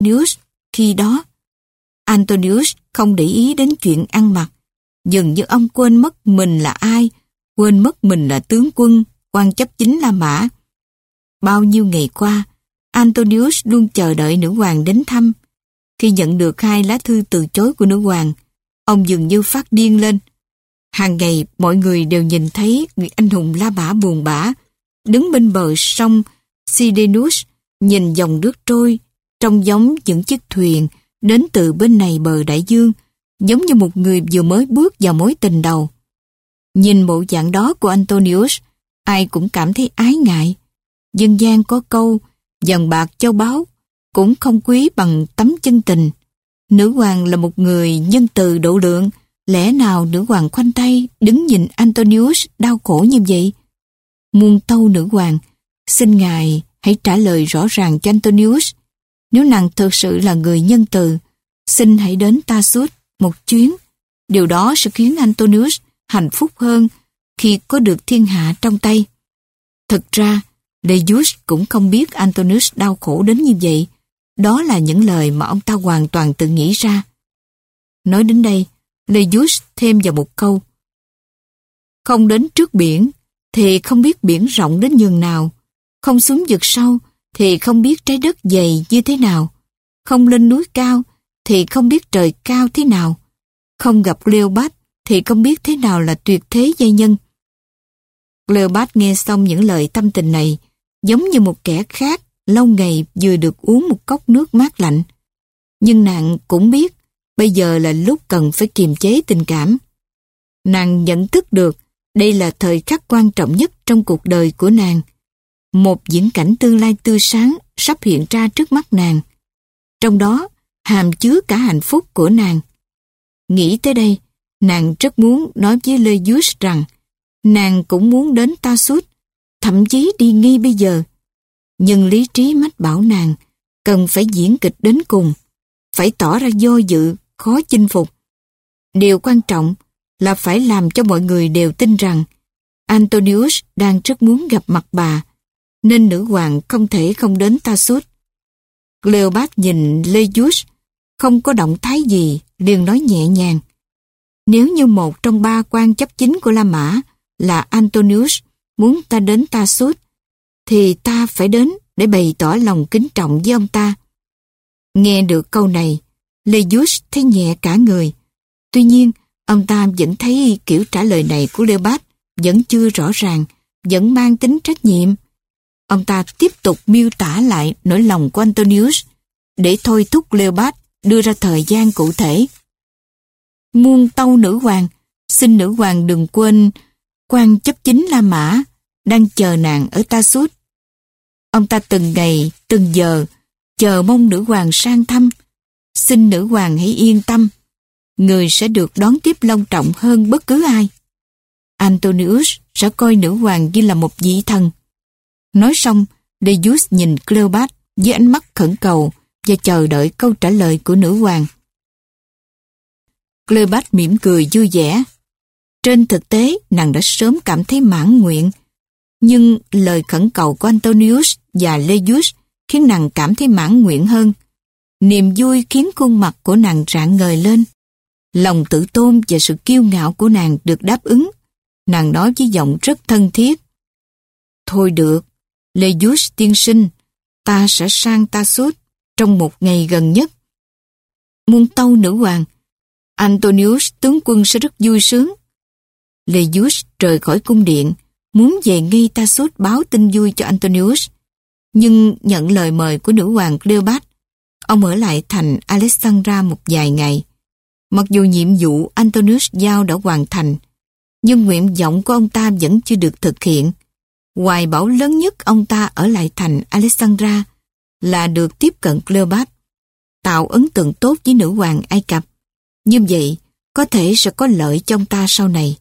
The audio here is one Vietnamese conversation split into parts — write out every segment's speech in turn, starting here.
Antonius khi đó. Antonius không để ý đến chuyện ăn mặc. Dường như ông quên mất mình là ai, quên mất mình là tướng quân, quan chấp chính La Mã. Bao nhiêu ngày qua, Antonius luôn chờ đợi nữ hoàng đến thăm. Khi nhận được hai lá thư từ chối của nữ hoàng, ông dường như phát điên lên. Hàng ngày mọi người đều nhìn thấy người anh hùng La Mã buồn bã, đứng bên bờ sông Sidenus, nhìn dòng nước trôi, trông giống những chiếc thuyền đến từ bên này bờ đại dương, giống như một người vừa mới bước vào mối tình đầu. Nhìn bộ dạng đó của Antonius, ai cũng cảm thấy ái ngại. Dân gian có câu, dần bạc châu báu, cũng không quý bằng tấm chân tình. Nữ hoàng là một người nhân từ độ lượng, lẽ nào nữ hoàng khoanh tay đứng nhìn Antonius đau khổ như vậy? Muôn tâu nữ hoàng, xin ngài hãy trả lời rõ ràng cho Antonius. Nếu nàng thực sự là người nhân từ, xin hãy đến ta suốt một chuyến. Điều đó sẽ khiến Antonius hạnh phúc hơn khi có được thiên hạ trong tay. Thực ra, Deus cũng không biết Antonius đau khổ đến như vậy. Đó là những lời mà ông ta hoàn toàn tự nghĩ ra. Nói đến đây, Deus thêm vào một câu. Không đến trước biển, thì không biết biển rộng đến nhường nào. Không xuống vực sâu, thì không biết trái đất dày như thế nào. Không lên núi cao, thì không biết trời cao thế nào. Không gặp Cleopat, thì không biết thế nào là tuyệt thế giai nhân. Cleopat nghe xong những lời tâm tình này, giống như một kẻ khác lâu ngày vừa được uống một cốc nước mát lạnh. Nhưng nàng cũng biết bây giờ là lúc cần phải kiềm chế tình cảm. Nàng nhận thức được đây là thời khắc quan trọng nhất trong cuộc đời của nàng. Một diễn cảnh tương lai tươi sáng sắp hiện ra trước mắt nàng. Trong đó hàm chứa cả hạnh phúc của nàng. Nghĩ tới đây, nàng rất muốn nói với Lê Dús rằng nàng cũng muốn đến ta suốt, thậm chí đi nghi bây giờ. Nhưng lý trí mách bảo nàng cần phải diễn kịch đến cùng, phải tỏ ra do dự, khó chinh phục. Điều quan trọng là phải làm cho mọi người đều tin rằng Antonius đang rất muốn gặp mặt bà, nên nữ hoàng không thể không đến ta suốt. Cleopat nhìn Leius không có động thái gì, liền nói nhẹ nhàng. Nếu như một trong ba quan chấp chính của La Mã là Antonius muốn ta đến ta suốt, thì ta phải đến để bày tỏ lòng kính trọng với ông ta. Nghe được câu này, Leius thấy nhẹ cả người. Tuy nhiên, ông ta vẫn thấy kiểu trả lời này của Leopold vẫn chưa rõ ràng, vẫn mang tính trách nhiệm. Ông ta tiếp tục miêu tả lại nỗi lòng của Antonius để thôi thúc Leopold đưa ra thời gian cụ thể. Muôn tâu nữ hoàng, xin nữ hoàng đừng quên quan chấp chính La Mã đang chờ nàng ở ta Sút. Ông ta từng ngày, từng giờ chờ mong nữ hoàng sang thăm. Xin nữ hoàng hãy yên tâm, người sẽ được đón tiếp long trọng hơn bất cứ ai. Antonius sẽ coi nữ hoàng như là một vị thần. Nói xong, Deus nhìn Cleopat với ánh mắt khẩn cầu và chờ đợi câu trả lời của nữ hoàng. Cleopat mỉm cười vui vẻ. Trên thực tế, nàng đã sớm cảm thấy mãn nguyện. Nhưng lời khẩn cầu của Antonius và Leius khiến nàng cảm thấy mãn nguyện hơn. Niềm vui khiến khuôn mặt của nàng rạng ngời lên. Lòng tự tôn và sự kiêu ngạo của nàng được đáp ứng. Nàng nói với giọng rất thân thiết. Thôi được, Leius tiên sinh, ta sẽ sang ta suốt trong một ngày gần nhất. Muôn tâu nữ hoàng, Antonius tướng quân sẽ rất vui sướng. Leius rời khỏi cung điện, muốn về ngay ta suốt báo tin vui cho Antonius. Nhưng nhận lời mời của nữ hoàng Cleopat, ông ở lại thành Alexandra một vài ngày. Mặc dù nhiệm vụ Antonius giao đã hoàn thành, nhưng nguyện vọng của ông ta vẫn chưa được thực hiện. Hoài bảo lớn nhất ông ta ở lại thành Alexandra là được tiếp cận Cleopat, tạo ấn tượng tốt với nữ hoàng Ai Cập. Như vậy, có thể sẽ có lợi cho ông ta sau này.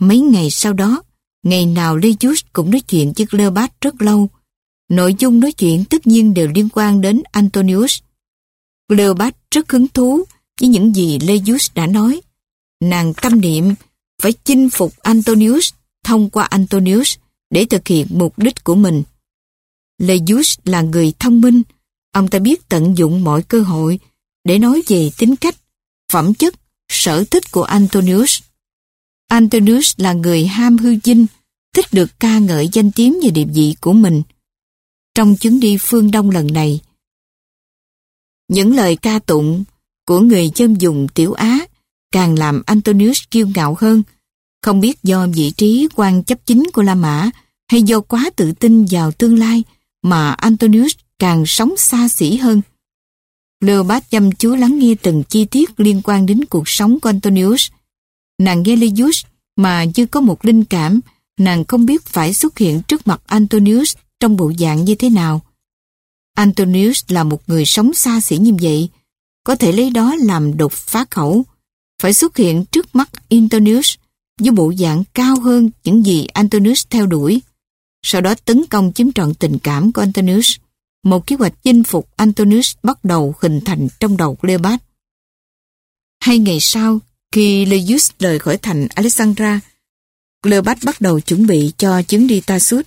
Mấy ngày sau đó, ngày nào Leius cũng nói chuyện với Cleopat rất lâu. Nội dung nói chuyện tất nhiên đều liên quan đến Antonius. Cleopat rất hứng thú với những gì Leius đã nói. Nàng tâm niệm phải chinh phục Antonius thông qua Antonius để thực hiện mục đích của mình. Lejus là người thông minh, Ông ta biết tận dụng mọi cơ hội để nói về tính cách, phẩm chất, sở thích của Antonius. Antonius là người ham hư vinh, thích được ca ngợi danh tiếng và địa vị của mình. Trong chuyến đi phương Đông lần này, những lời ca tụng của người chân dùng tiểu Á càng làm Antonius kiêu ngạo hơn, không biết do vị trí quan chấp chính của La Mã hay do quá tự tin vào tương lai mà Antonius càng sống xa xỉ hơn. Leopold chăm chú lắng nghe từng chi tiết liên quan đến cuộc sống của Antonius. Nàng nghe mà chưa có một linh cảm, nàng không biết phải xuất hiện trước mặt Antonius trong bộ dạng như thế nào. Antonius là một người sống xa xỉ như vậy, có thể lấy đó làm đột phá khẩu, phải xuất hiện trước mắt Antonius với bộ dạng cao hơn những gì Antonius theo đuổi. Sau đó tấn công chiếm trọn tình cảm của Antonius. Một kế hoạch chinh phục Antonius bắt đầu hình thành trong đầu Cleopat. Hai ngày sau, khi Leius rời khỏi thành Alexandra, Cleopat bắt đầu chuẩn bị cho chuyến đi Tarsus.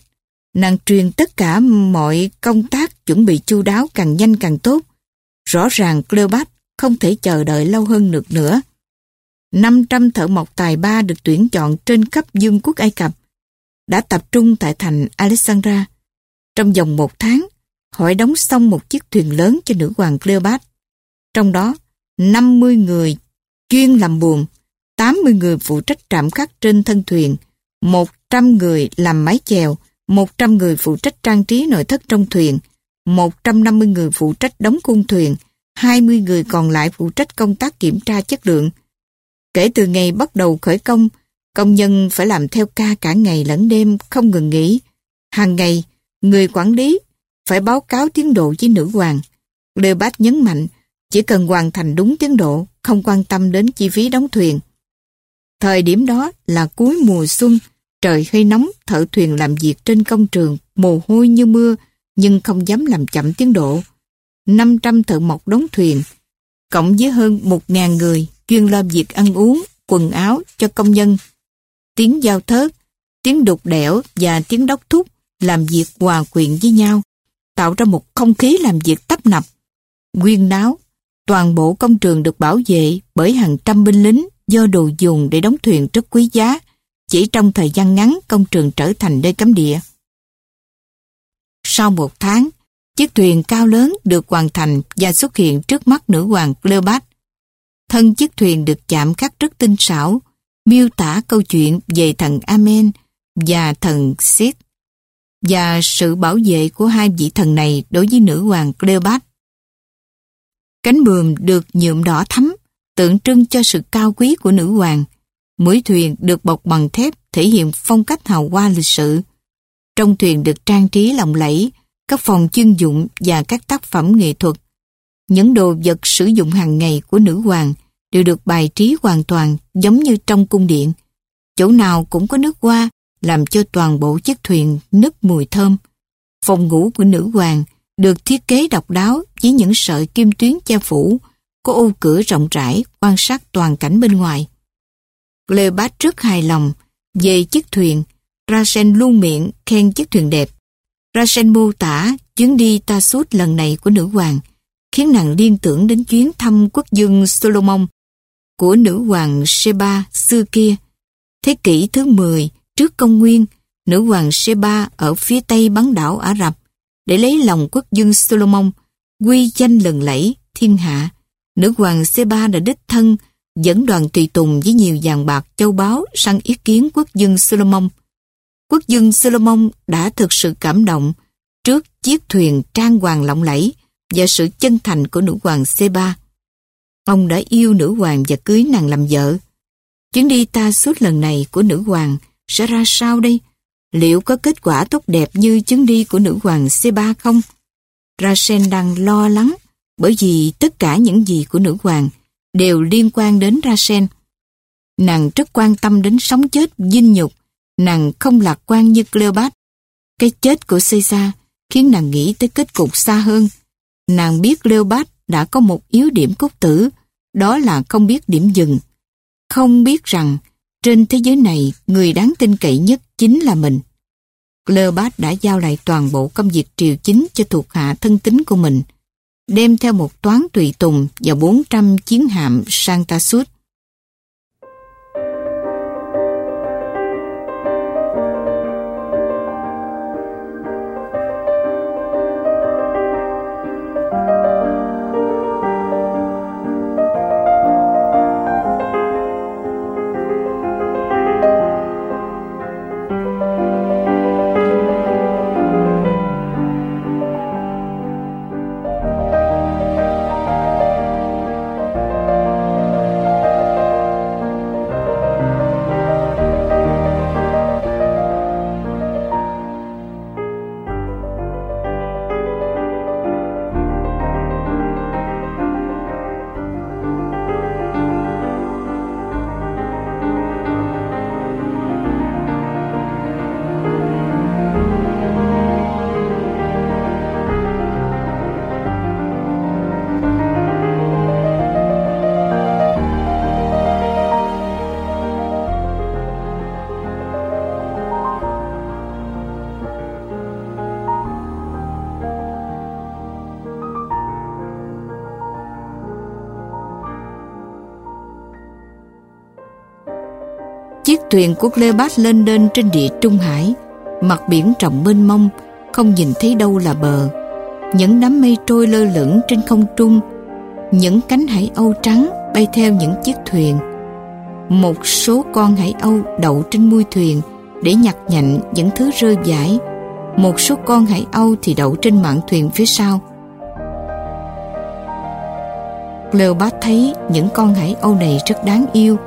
Nàng truyền tất cả mọi công tác chuẩn bị chu đáo càng nhanh càng tốt. Rõ ràng Cleopat không thể chờ đợi lâu hơn được nữa. 500 thợ mộc tài ba được tuyển chọn trên khắp dương quốc Ai Cập đã tập trung tại thành Alexandra. Trong vòng một tháng, họ đóng xong một chiếc thuyền lớn cho nữ hoàng Cleopat. Trong đó, 50 người chuyên làm buồm, 80 người phụ trách trạm khắc trên thân thuyền, 100 người làm mái chèo, 100 người phụ trách trang trí nội thất trong thuyền, 150 người phụ trách đóng cung thuyền, 20 người còn lại phụ trách công tác kiểm tra chất lượng. Kể từ ngày bắt đầu khởi công, công nhân phải làm theo ca cả ngày lẫn đêm, không ngừng nghỉ. Hàng ngày, người quản lý phải báo cáo tiến độ với nữ hoàng. Leopold nhấn mạnh, chỉ cần hoàn thành đúng tiến độ, không quan tâm đến chi phí đóng thuyền. Thời điểm đó là cuối mùa xuân, trời hơi nóng, thợ thuyền làm việc trên công trường, mồ hôi như mưa, nhưng không dám làm chậm tiến độ. 500 thợ mộc đóng thuyền, cộng với hơn 1.000 người chuyên lo việc ăn uống, quần áo cho công nhân. Tiếng giao thớt, tiếng đục đẽo và tiếng đốc thúc làm việc hòa quyện với nhau, tạo ra một không khí làm việc tấp nập. Nguyên náo, toàn bộ công trường được bảo vệ bởi hàng trăm binh lính do đồ dùng để đóng thuyền rất quý giá. Chỉ trong thời gian ngắn, công trường trở thành nơi cấm địa. Sau một tháng, chiếc thuyền cao lớn được hoàn thành và xuất hiện trước mắt nữ hoàng Cleopatra. Thân chiếc thuyền được chạm khắc rất tinh xảo, miêu tả câu chuyện về thần Amen và thần Sith và sự bảo vệ của hai vị thần này đối với nữ hoàng Cleopat. Cánh buồm được nhuộm đỏ thắm, tượng trưng cho sự cao quý của nữ hoàng. Mũi thuyền được bọc bằng thép thể hiện phong cách hào hoa lịch sự. Trong thuyền được trang trí lộng lẫy, các phòng chuyên dụng và các tác phẩm nghệ thuật. Những đồ vật sử dụng hàng ngày của nữ hoàng đều được bài trí hoàn toàn giống như trong cung điện. Chỗ nào cũng có nước hoa làm cho toàn bộ chiếc thuyền nức mùi thơm. Phòng ngủ của nữ hoàng được thiết kế độc đáo với những sợi kim tuyến che phủ, có ô cửa rộng rãi quan sát toàn cảnh bên ngoài. Cleopat rất hài lòng về chiếc thuyền. Rasen luôn miệng khen chiếc thuyền đẹp. Rasen mô tả chuyến đi ta suốt lần này của nữ hoàng, khiến nàng liên tưởng đến chuyến thăm quốc dương Solomon của nữ hoàng Sheba xưa kia. Thế kỷ thứ 10 trước công nguyên, nữ hoàng Sheba ở phía tây bán đảo Ả Rập để lấy lòng quốc dương Solomon, quy danh lần lẫy thiên hạ. Nữ hoàng Sheba đã đích thân dẫn đoàn tùy tùng với nhiều vàng bạc châu báu sang ý kiến quốc dương Solomon. Quốc dương Solomon đã thực sự cảm động trước chiếc thuyền trang hoàng lộng lẫy và sự chân thành của nữ hoàng Seba. Ông đã yêu nữ hoàng và cưới nàng làm vợ. Chuyến đi ta suốt lần này của nữ hoàng sẽ ra sao đây? Liệu có kết quả tốt đẹp như chuyến đi của nữ hoàng Seba không? Rasen đang lo lắng bởi vì tất cả những gì của nữ hoàng đều liên quan đến Rasen. Nàng rất quan tâm đến sống chết dinh nhục, nàng không lạc quan như Cleopat. Cái chết của Caesar khiến nàng nghĩ tới kết cục xa hơn. Nàng biết Cleopat đã có một yếu điểm cốt tử, đó là không biết điểm dừng. Không biết rằng trên thế giới này người đáng tin cậy nhất chính là mình. Cleopat đã giao lại toàn bộ công việc triều chính cho thuộc hạ thân tín của mình. đem theo một toán tùy tùng và 400 chiến hạm Santa Sud. Thuyền của Cleopat lên đên trên địa Trung Hải, mặt biển rộng mênh mông, không nhìn thấy đâu là bờ. Những đám mây trôi lơ lửng trên không trung, những cánh hải âu trắng bay theo những chiếc thuyền. Một số con hải âu đậu trên mui thuyền để nhặt nhạnh những thứ rơi vãi. Một số con hải âu thì đậu trên mạn thuyền phía sau. Cleopat thấy những con hải âu này rất đáng yêu,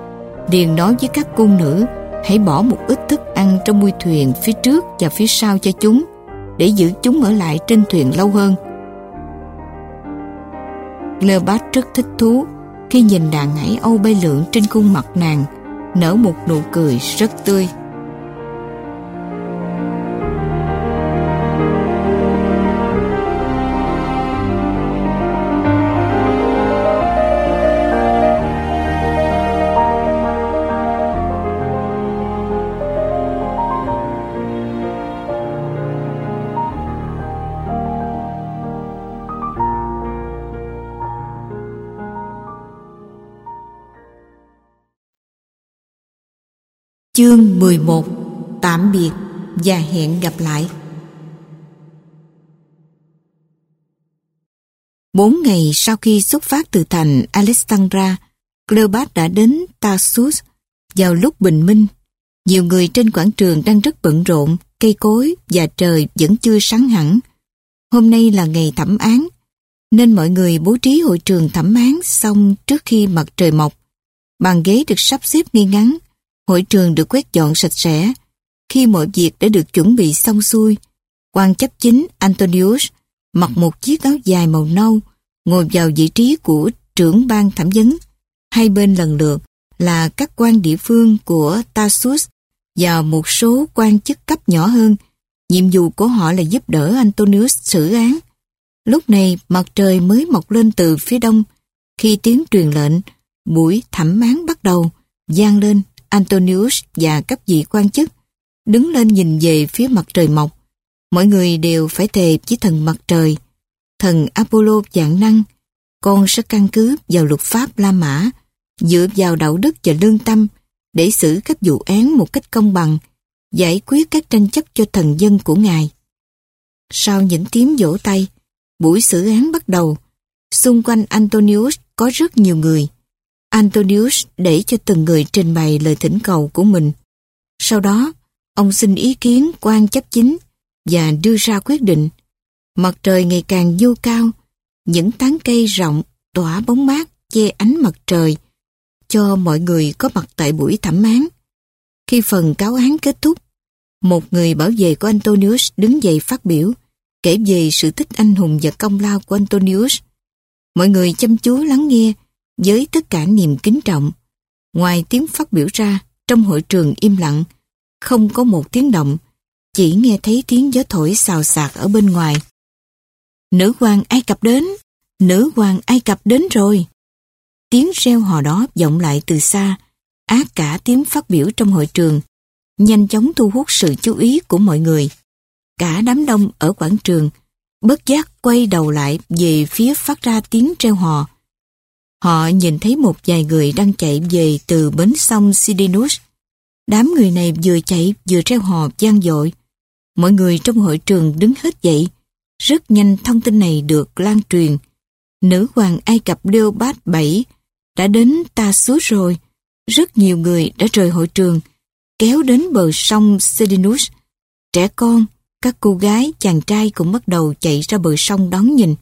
liền nói với các cung nữ hãy bỏ một ít thức ăn trong mui thuyền phía trước và phía sau cho chúng, để giữ chúng ở lại trên thuyền lâu hơn. Lebat rất thích thú khi nhìn đàn hải âu bay lượn trên khuôn mặt nàng, nở một nụ cười rất tươi. Chương 11 Tạm biệt và hẹn gặp lại Bốn ngày sau khi xuất phát từ thành Alexandra, Cleopat đã đến Tarsus vào lúc bình minh. Nhiều người trên quảng trường đang rất bận rộn, cây cối và trời vẫn chưa sáng hẳn. Hôm nay là ngày thẩm án, nên mọi người bố trí hội trường thẩm án xong trước khi mặt trời mọc. Bàn ghế được sắp xếp ngay ngắn, Hội trường được quét dọn sạch sẽ. Khi mọi việc đã được chuẩn bị xong xuôi, quan chấp chính Antonius mặc một chiếc áo dài màu nâu, ngồi vào vị trí của trưởng ban thẩm vấn. Hai bên lần lượt là các quan địa phương của Tarsus và một số quan chức cấp nhỏ hơn. Nhiệm vụ của họ là giúp đỡ Antonius xử án. Lúc này mặt trời mới mọc lên từ phía đông. Khi tiếng truyền lệnh, buổi thẩm án bắt đầu, gian lên Antonius và các vị quan chức đứng lên nhìn về phía mặt trời mọc. Mọi người đều phải thề với thần mặt trời. Thần Apollo dạng năng, con sẽ căn cứ vào luật pháp La Mã, dựa vào đạo đức và lương tâm để xử các vụ án một cách công bằng, giải quyết các tranh chấp cho thần dân của Ngài. Sau những tiếng vỗ tay, buổi xử án bắt đầu. Xung quanh Antonius có rất nhiều người. Antonius để cho từng người trình bày lời thỉnh cầu của mình. Sau đó, ông xin ý kiến quan chấp chính và đưa ra quyết định. Mặt trời ngày càng vô cao, những tán cây rộng tỏa bóng mát che ánh mặt trời cho mọi người có mặt tại buổi thẩm án. Khi phần cáo án kết thúc, một người bảo vệ của Antonius đứng dậy phát biểu, kể về sự tích anh hùng và công lao của Antonius. Mọi người chăm chú lắng nghe với tất cả niềm kính trọng. Ngoài tiếng phát biểu ra, trong hội trường im lặng, không có một tiếng động, chỉ nghe thấy tiếng gió thổi xào xạc ở bên ngoài. Nữ hoàng Ai Cập đến, nữ hoàng Ai Cập đến rồi. Tiếng reo hò đó vọng lại từ xa, ác cả tiếng phát biểu trong hội trường, nhanh chóng thu hút sự chú ý của mọi người. Cả đám đông ở quảng trường bất giác quay đầu lại về phía phát ra tiếng treo hò. Họ nhìn thấy một vài người đang chạy về từ bến sông Sidinus. Đám người này vừa chạy vừa treo hò gian dội. Mọi người trong hội trường đứng hết dậy. Rất nhanh thông tin này được lan truyền. Nữ hoàng Ai Cập Leopold bảy đã đến ta suốt rồi. Rất nhiều người đã rời hội trường, kéo đến bờ sông Sidinus. Trẻ con, các cô gái, chàng trai cũng bắt đầu chạy ra bờ sông đón nhìn.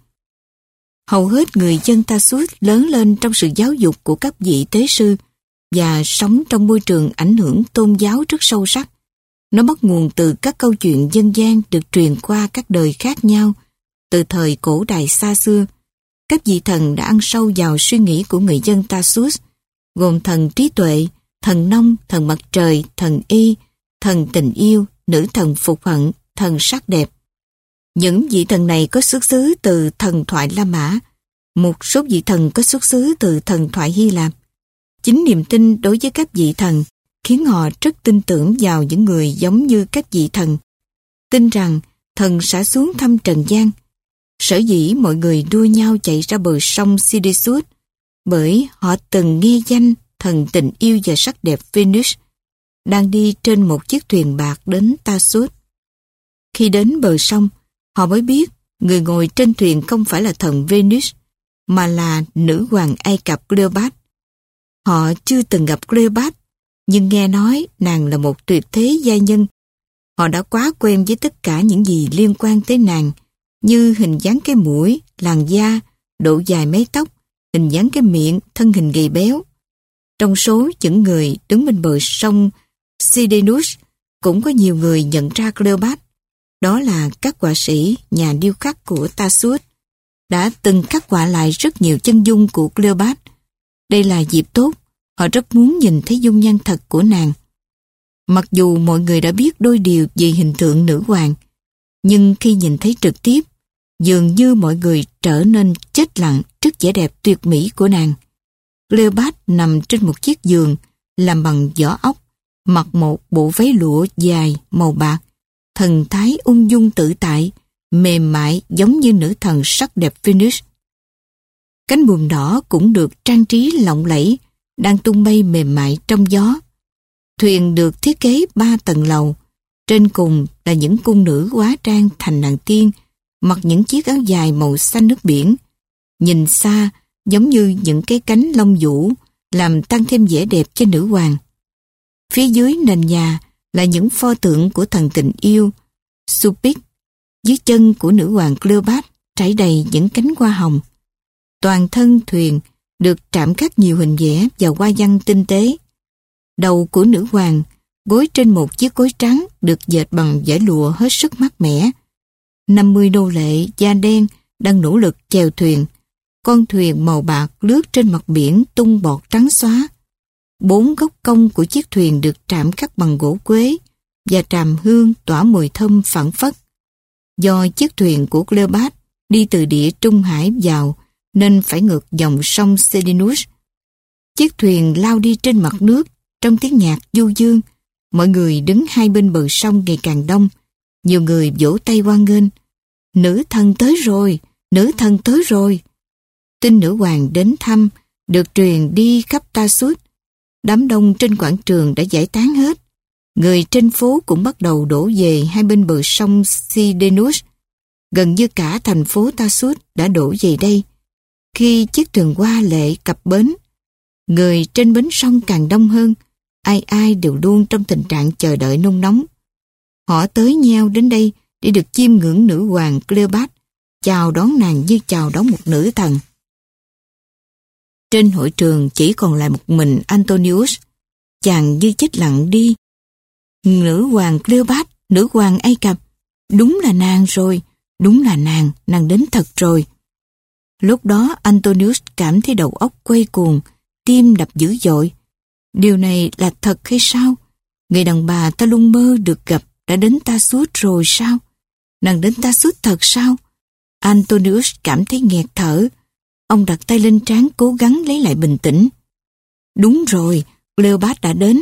Hầu hết người dân ta suốt lớn lên trong sự giáo dục của các vị tế sư và sống trong môi trường ảnh hưởng tôn giáo rất sâu sắc. Nó bắt nguồn từ các câu chuyện dân gian được truyền qua các đời khác nhau, từ thời cổ đại xa xưa. Các vị thần đã ăn sâu vào suy nghĩ của người dân ta suốt gồm thần trí tuệ, thần nông, thần mặt trời, thần y, thần tình yêu, nữ thần phục hận, thần sắc đẹp. Những vị thần này có xuất xứ từ thần thoại La Mã, một số vị thần có xuất xứ từ thần thoại Hy Lạp. Chính niềm tin đối với các vị thần khiến họ rất tin tưởng vào những người giống như các vị thần. Tin rằng thần sẽ xuống thăm trần gian. Sở dĩ mọi người đua nhau chạy ra bờ sông Sidisut bởi họ từng nghe danh thần tình yêu và sắc đẹp Venus đang đi trên một chiếc thuyền bạc đến Tasut. Khi đến bờ sông, họ mới biết người ngồi trên thuyền không phải là thần Venus, mà là nữ hoàng Ai Cập Cleopatra. Họ chưa từng gặp Cleopatra, nhưng nghe nói nàng là một tuyệt thế gia nhân. Họ đã quá quen với tất cả những gì liên quan tới nàng, như hình dáng cái mũi, làn da, độ dài mái tóc, hình dáng cái miệng, thân hình gầy béo. Trong số những người đứng bên bờ sông Sidenus, cũng có nhiều người nhận ra Cleopatra. Đó là các họa sĩ, nhà điêu khắc của Tassus đã từng khắc họa lại rất nhiều chân dung của Cleopatra. Đây là dịp tốt, họ rất muốn nhìn thấy dung nhan thật của nàng. Mặc dù mọi người đã biết đôi điều về hình tượng nữ hoàng, nhưng khi nhìn thấy trực tiếp, dường như mọi người trở nên chết lặng trước vẻ đẹp tuyệt mỹ của nàng. Cleopatra nằm trên một chiếc giường làm bằng vỏ ốc, mặc một bộ váy lụa dài màu bạc, thần thái ung dung tự tại, mềm mại giống như nữ thần sắc đẹp Venus. Cánh buồm đỏ cũng được trang trí lộng lẫy, đang tung bay mềm mại trong gió. Thuyền được thiết kế ba tầng lầu, trên cùng là những cung nữ hóa trang thành nàng tiên, mặc những chiếc áo dài màu xanh nước biển. Nhìn xa, giống như những cái cánh lông vũ, làm tăng thêm vẻ đẹp cho nữ hoàng. Phía dưới nền nhà là những pho tượng của thần tình yêu, Supik, dưới chân của nữ hoàng Cleopat, trải đầy những cánh hoa hồng. Toàn thân thuyền được trạm khắc nhiều hình vẽ và hoa văn tinh tế. Đầu của nữ hoàng gối trên một chiếc gối trắng được dệt bằng vải lụa hết sức mát mẻ. 50 đô lệ da đen đang nỗ lực chèo thuyền. Con thuyền màu bạc lướt trên mặt biển tung bọt trắng xóa. Bốn góc cong của chiếc thuyền được trạm khắc bằng gỗ quế và tràm hương tỏa mùi thơm phản phất. Do chiếc thuyền của Cleopat đi từ địa Trung Hải vào nên phải ngược dòng sông Sedinus. Chiếc thuyền lao đi trên mặt nước trong tiếng nhạc du dương. Mọi người đứng hai bên bờ sông ngày càng đông. Nhiều người vỗ tay hoan nghênh. Nữ thần tới rồi, nữ thần tới rồi. Tin nữ hoàng đến thăm, được truyền đi khắp ta suốt. Đám đông trên quảng trường đã giải tán hết. Người trên phố cũng bắt đầu đổ về hai bên bờ sông Sidenus. Gần như cả thành phố Tassus đã đổ về đây. Khi chiếc thuyền qua lệ cập bến, người trên bến sông càng đông hơn, ai ai đều luôn trong tình trạng chờ đợi nôn nóng. Họ tới nhau đến đây để được chiêm ngưỡng nữ hoàng Cleopatra, chào đón nàng như chào đón một nữ thần. Trên hội trường chỉ còn lại một mình Antonius, chàng như chết lặng đi. Nữ hoàng Cleopat nữ hoàng Ai Cập, đúng là nàng rồi, đúng là nàng, nàng đến thật rồi. Lúc đó Antonius cảm thấy đầu óc quay cuồng, tim đập dữ dội. Điều này là thật hay sao? Người đàn bà ta luôn mơ được gặp đã đến ta suốt rồi sao? Nàng đến ta suốt thật sao? Antonius cảm thấy nghẹt thở. Ông đặt tay lên trán cố gắng lấy lại bình tĩnh. Đúng rồi, Cleopat đã đến.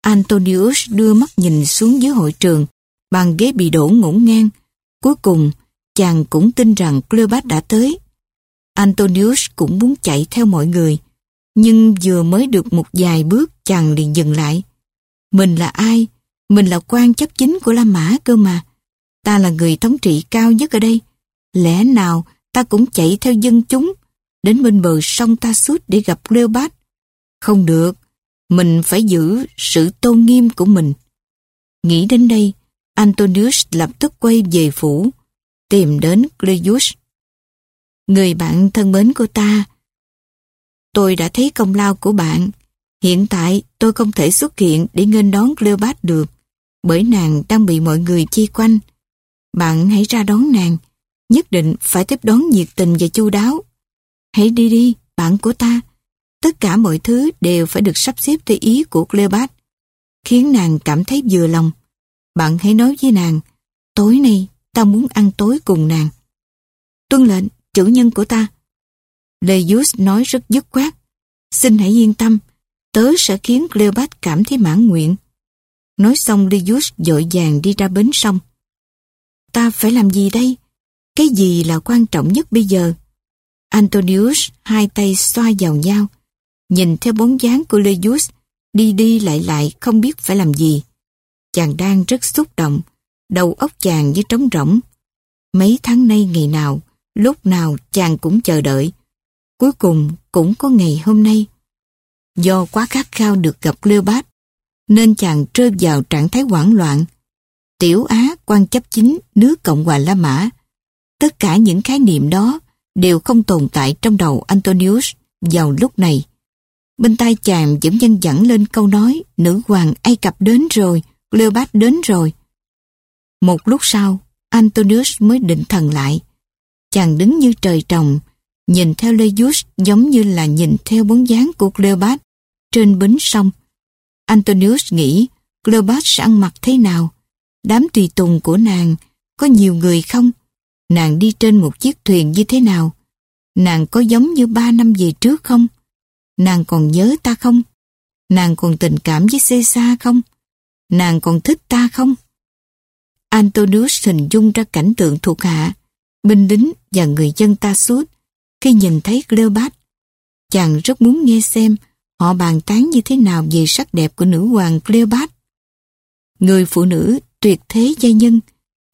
Antonius đưa mắt nhìn xuống dưới hội trường, bàn ghế bị đổ ngổn ngang. Cuối cùng, chàng cũng tin rằng Cleopat đã tới. Antonius cũng muốn chạy theo mọi người, nhưng vừa mới được một vài bước chàng liền dừng lại. Mình là ai? Mình là quan chấp chính của La Mã cơ mà. Ta là người thống trị cao nhất ở đây. Lẽ nào ta cũng chạy theo dân chúng đến bên bờ sông ta Sút để gặp Cleopat? Không được, mình phải giữ sự tôn nghiêm của mình. Nghĩ đến đây, Antonius lập tức quay về phủ, tìm đến Cleius. Người bạn thân mến của ta, tôi đã thấy công lao của bạn. Hiện tại tôi không thể xuất hiện để nghênh đón Cleopat được, bởi nàng đang bị mọi người chi quanh. Bạn hãy ra đón nàng, nhất định phải tiếp đón nhiệt tình và chu đáo. Hãy đi đi, bạn của ta. Tất cả mọi thứ đều phải được sắp xếp theo ý của Cleopat, khiến nàng cảm thấy vừa lòng. Bạn hãy nói với nàng, tối nay ta muốn ăn tối cùng nàng. Tuân lệnh, chủ nhân của ta. Leius nói rất dứt khoát. Xin hãy yên tâm, tớ sẽ khiến Cleopat cảm thấy mãn nguyện. Nói xong Leius dội vàng đi ra bến sông. Ta phải làm gì đây? Cái gì là quan trọng nhất bây giờ? Antonius hai tay xoa vào nhau, nhìn theo bóng dáng của Leius, đi đi lại lại không biết phải làm gì. Chàng đang rất xúc động, đầu óc chàng như trống rỗng. Mấy tháng nay ngày nào, lúc nào chàng cũng chờ đợi. Cuối cùng cũng có ngày hôm nay. Do quá khát khao được gặp Cleopat, nên chàng rơi vào trạng thái hoảng loạn. Tiểu Á, quan chấp chính, nước Cộng hòa La Mã. Tất cả những khái niệm đó đều không tồn tại trong đầu Antonius vào lúc này. Bên tai chàng vẫn dân dẫn lên câu nói nữ hoàng Ai Cập đến rồi, Cleopat đến rồi. Một lúc sau, Antonius mới định thần lại. Chàng đứng như trời trồng, nhìn theo Leius giống như là nhìn theo bóng dáng của Cleopat trên bến sông. Antonius nghĩ Cleopat sẽ ăn mặc thế nào? Đám tùy tùng của nàng có nhiều người không? Nàng đi trên một chiếc thuyền như thế nào? Nàng có giống như ba năm về trước không? Nàng còn nhớ ta không? Nàng còn tình cảm với Cesa không? Nàng còn thích ta không? Antonius hình dung ra cảnh tượng thuộc hạ, binh lính và người dân ta suốt khi nhìn thấy Cleopat. Chàng rất muốn nghe xem họ bàn tán như thế nào về sắc đẹp của nữ hoàng Cleopat. Người phụ nữ tuyệt thế gia nhân,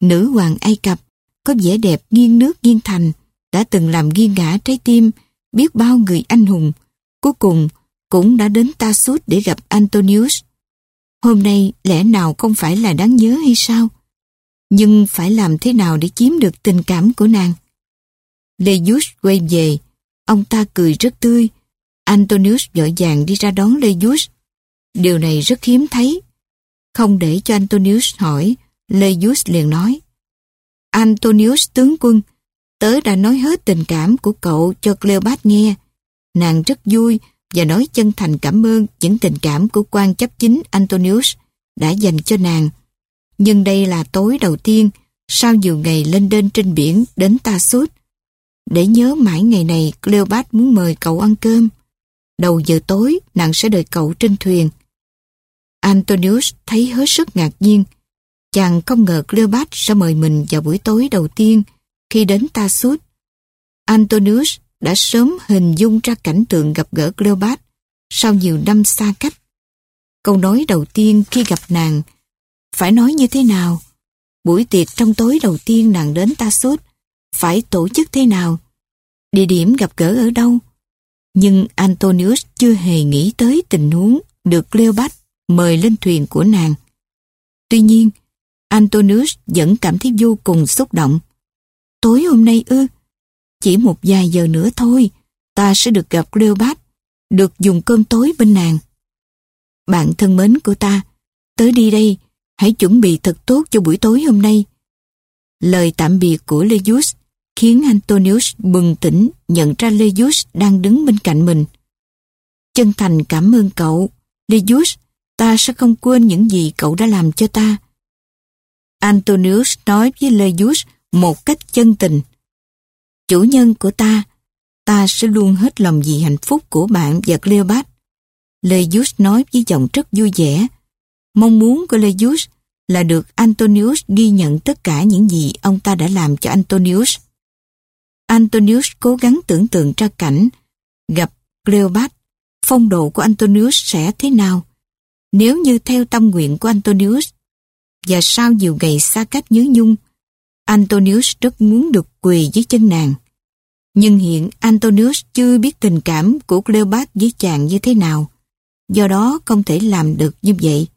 nữ hoàng Ai Cập, có vẻ đẹp nghiêng nước nghiêng thành, đã từng làm nghiêng ngã trái tim biết bao người anh hùng, cuối cùng cũng đã đến ta suốt để gặp Antonius. Hôm nay lẽ nào không phải là đáng nhớ hay sao? Nhưng phải làm thế nào để chiếm được tình cảm của nàng? Leius quay về, ông ta cười rất tươi. Antonius vội vàng đi ra đón Leius. Điều này rất hiếm thấy. Không để cho Antonius hỏi, Leius liền nói. Antonius tướng quân, tớ đã nói hết tình cảm của cậu cho Cleopat nghe. Nàng rất vui và nói chân thành cảm ơn những tình cảm của quan chấp chính Antonius đã dành cho nàng. Nhưng đây là tối đầu tiên sau nhiều ngày lên đên trên biển đến ta suốt. Để nhớ mãi ngày này Cleopat muốn mời cậu ăn cơm. Đầu giờ tối nàng sẽ đợi cậu trên thuyền. Antonius thấy hết sức ngạc nhiên. Chàng không ngờ Cleopat sẽ mời mình vào buổi tối đầu tiên khi đến ta suốt. Antonius đã sớm hình dung ra cảnh tượng gặp gỡ Cleopat sau nhiều năm xa cách. Câu nói đầu tiên khi gặp nàng phải nói như thế nào? Buổi tiệc trong tối đầu tiên nàng đến ta suốt phải tổ chức thế nào? Địa điểm gặp gỡ ở đâu? Nhưng Antonius chưa hề nghĩ tới tình huống được Cleopat mời lên thuyền của nàng. Tuy nhiên, Antonius vẫn cảm thấy vô cùng xúc động. Tối hôm nay ư, chỉ một vài giờ nữa thôi, ta sẽ được gặp Cleopat, được dùng cơm tối bên nàng. Bạn thân mến của ta, tới đi đây, hãy chuẩn bị thật tốt cho buổi tối hôm nay. Lời tạm biệt của Leius khiến Antonius bừng tỉnh nhận ra Leius đang đứng bên cạnh mình. Chân thành cảm ơn cậu, Leius, ta sẽ không quên những gì cậu đã làm cho ta. Antonius nói với Leius một cách chân tình. Chủ nhân của ta, ta sẽ luôn hết lòng vì hạnh phúc của bạn và Cleopat. Leius nói với giọng rất vui vẻ. Mong muốn của Leius là được Antonius ghi nhận tất cả những gì ông ta đã làm cho Antonius. Antonius cố gắng tưởng tượng ra cảnh gặp Cleopat, phong độ của Antonius sẽ thế nào nếu như theo tâm nguyện của Antonius và sau nhiều ngày xa cách nhớ nhung Antonius rất muốn được quỳ dưới chân nàng. Nhưng hiện Antonius chưa biết tình cảm của Cleopat với chàng như thế nào, do đó không thể làm được như vậy.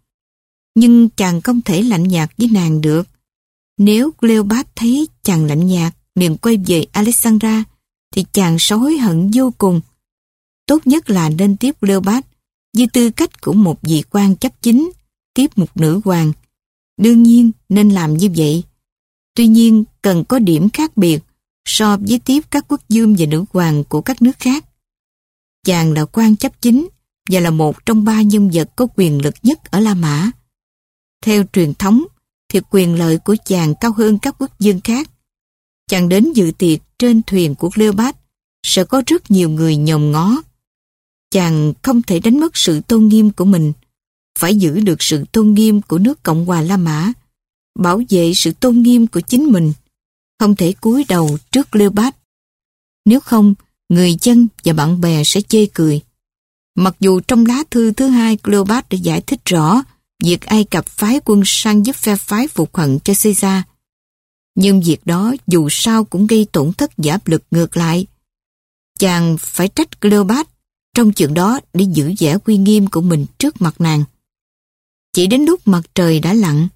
Nhưng chàng không thể lạnh nhạt với nàng được. Nếu Cleopat thấy chàng lạnh nhạt, liền quay về Alexandra, thì chàng sẽ hối hận vô cùng. Tốt nhất là nên tiếp Cleopat với tư cách của một vị quan chấp chính, tiếp một nữ hoàng. Đương nhiên nên làm như vậy Tuy nhiên, cần có điểm khác biệt so với tiếp các quốc dương và nữ hoàng của các nước khác. Chàng là quan chấp chính và là một trong ba nhân vật có quyền lực nhất ở La Mã. Theo truyền thống, thì quyền lợi của chàng cao hơn các quốc dương khác. Chàng đến dự tiệc trên thuyền của Cleopat sẽ có rất nhiều người nhòm ngó. Chàng không thể đánh mất sự tôn nghiêm của mình, phải giữ được sự tôn nghiêm của nước Cộng hòa La Mã bảo vệ sự tôn nghiêm của chính mình, không thể cúi đầu trước Leopold. Nếu không, người dân và bạn bè sẽ chê cười. Mặc dù trong lá thư thứ hai Cleopat đã giải thích rõ việc Ai Cập phái quân sang giúp phe phái phục hận cho Caesar. Nhưng việc đó dù sao cũng gây tổn thất và áp lực ngược lại. Chàng phải trách Cleopat trong chuyện đó để giữ vẻ uy nghiêm của mình trước mặt nàng. Chỉ đến lúc mặt trời đã lặn,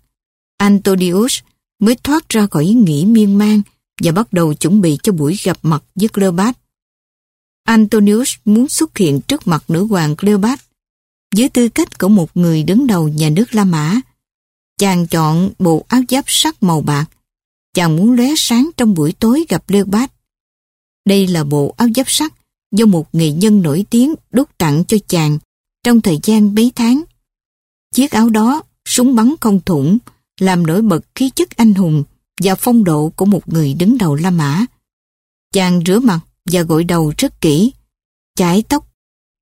Antonius mới thoát ra khỏi ý nghĩ miên man và bắt đầu chuẩn bị cho buổi gặp mặt với Cleopat. Antonius muốn xuất hiện trước mặt nữ hoàng Cleopat với tư cách của một người đứng đầu nhà nước La Mã. Chàng chọn bộ áo giáp sắc màu bạc. Chàng muốn lóe sáng trong buổi tối gặp Cleopat. Đây là bộ áo giáp sắt do một nghệ nhân nổi tiếng đúc tặng cho chàng trong thời gian mấy tháng. Chiếc áo đó, súng bắn không thủng, làm nổi bật khí chất anh hùng và phong độ của một người đứng đầu La Mã. Chàng rửa mặt và gội đầu rất kỹ, chải tóc,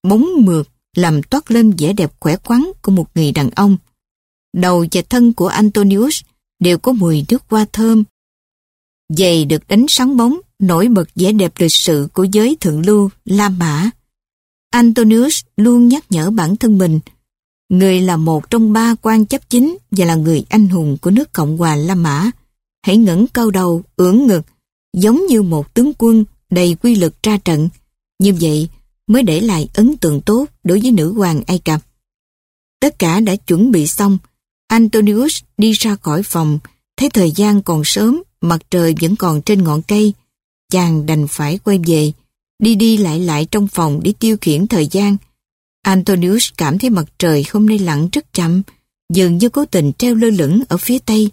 bóng mượt làm toát lên vẻ đẹp khỏe khoắn của một người đàn ông. Đầu và thân của Antonius đều có mùi nước hoa thơm. Giày được đánh sáng bóng, nổi bật vẻ đẹp lịch sự của giới thượng lưu La Mã. Antonius luôn nhắc nhở bản thân mình Người là một trong ba quan chấp chính và là người anh hùng của nước Cộng hòa La Mã. Hãy ngẩng cao đầu, ưỡn ngực, giống như một tướng quân đầy quy lực ra trận. Như vậy mới để lại ấn tượng tốt đối với nữ hoàng Ai Cập. Tất cả đã chuẩn bị xong. Antonius đi ra khỏi phòng, thấy thời gian còn sớm, mặt trời vẫn còn trên ngọn cây. Chàng đành phải quay về, đi đi lại lại trong phòng để tiêu khiển thời gian, Antonius cảm thấy mặt trời hôm nay lặn rất chậm, dường như cố tình treo lơ lửng ở phía tây.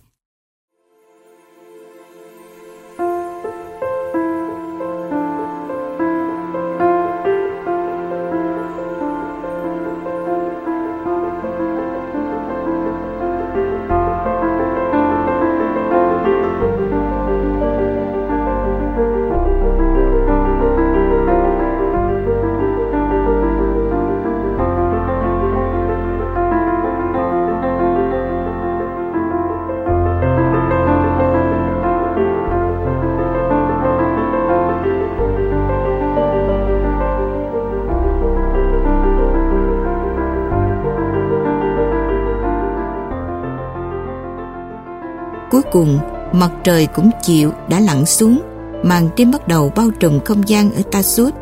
Cùng, mặt trời cũng chịu đã lặn xuống, màn đêm bắt đầu bao trùm không gian ở Tassus.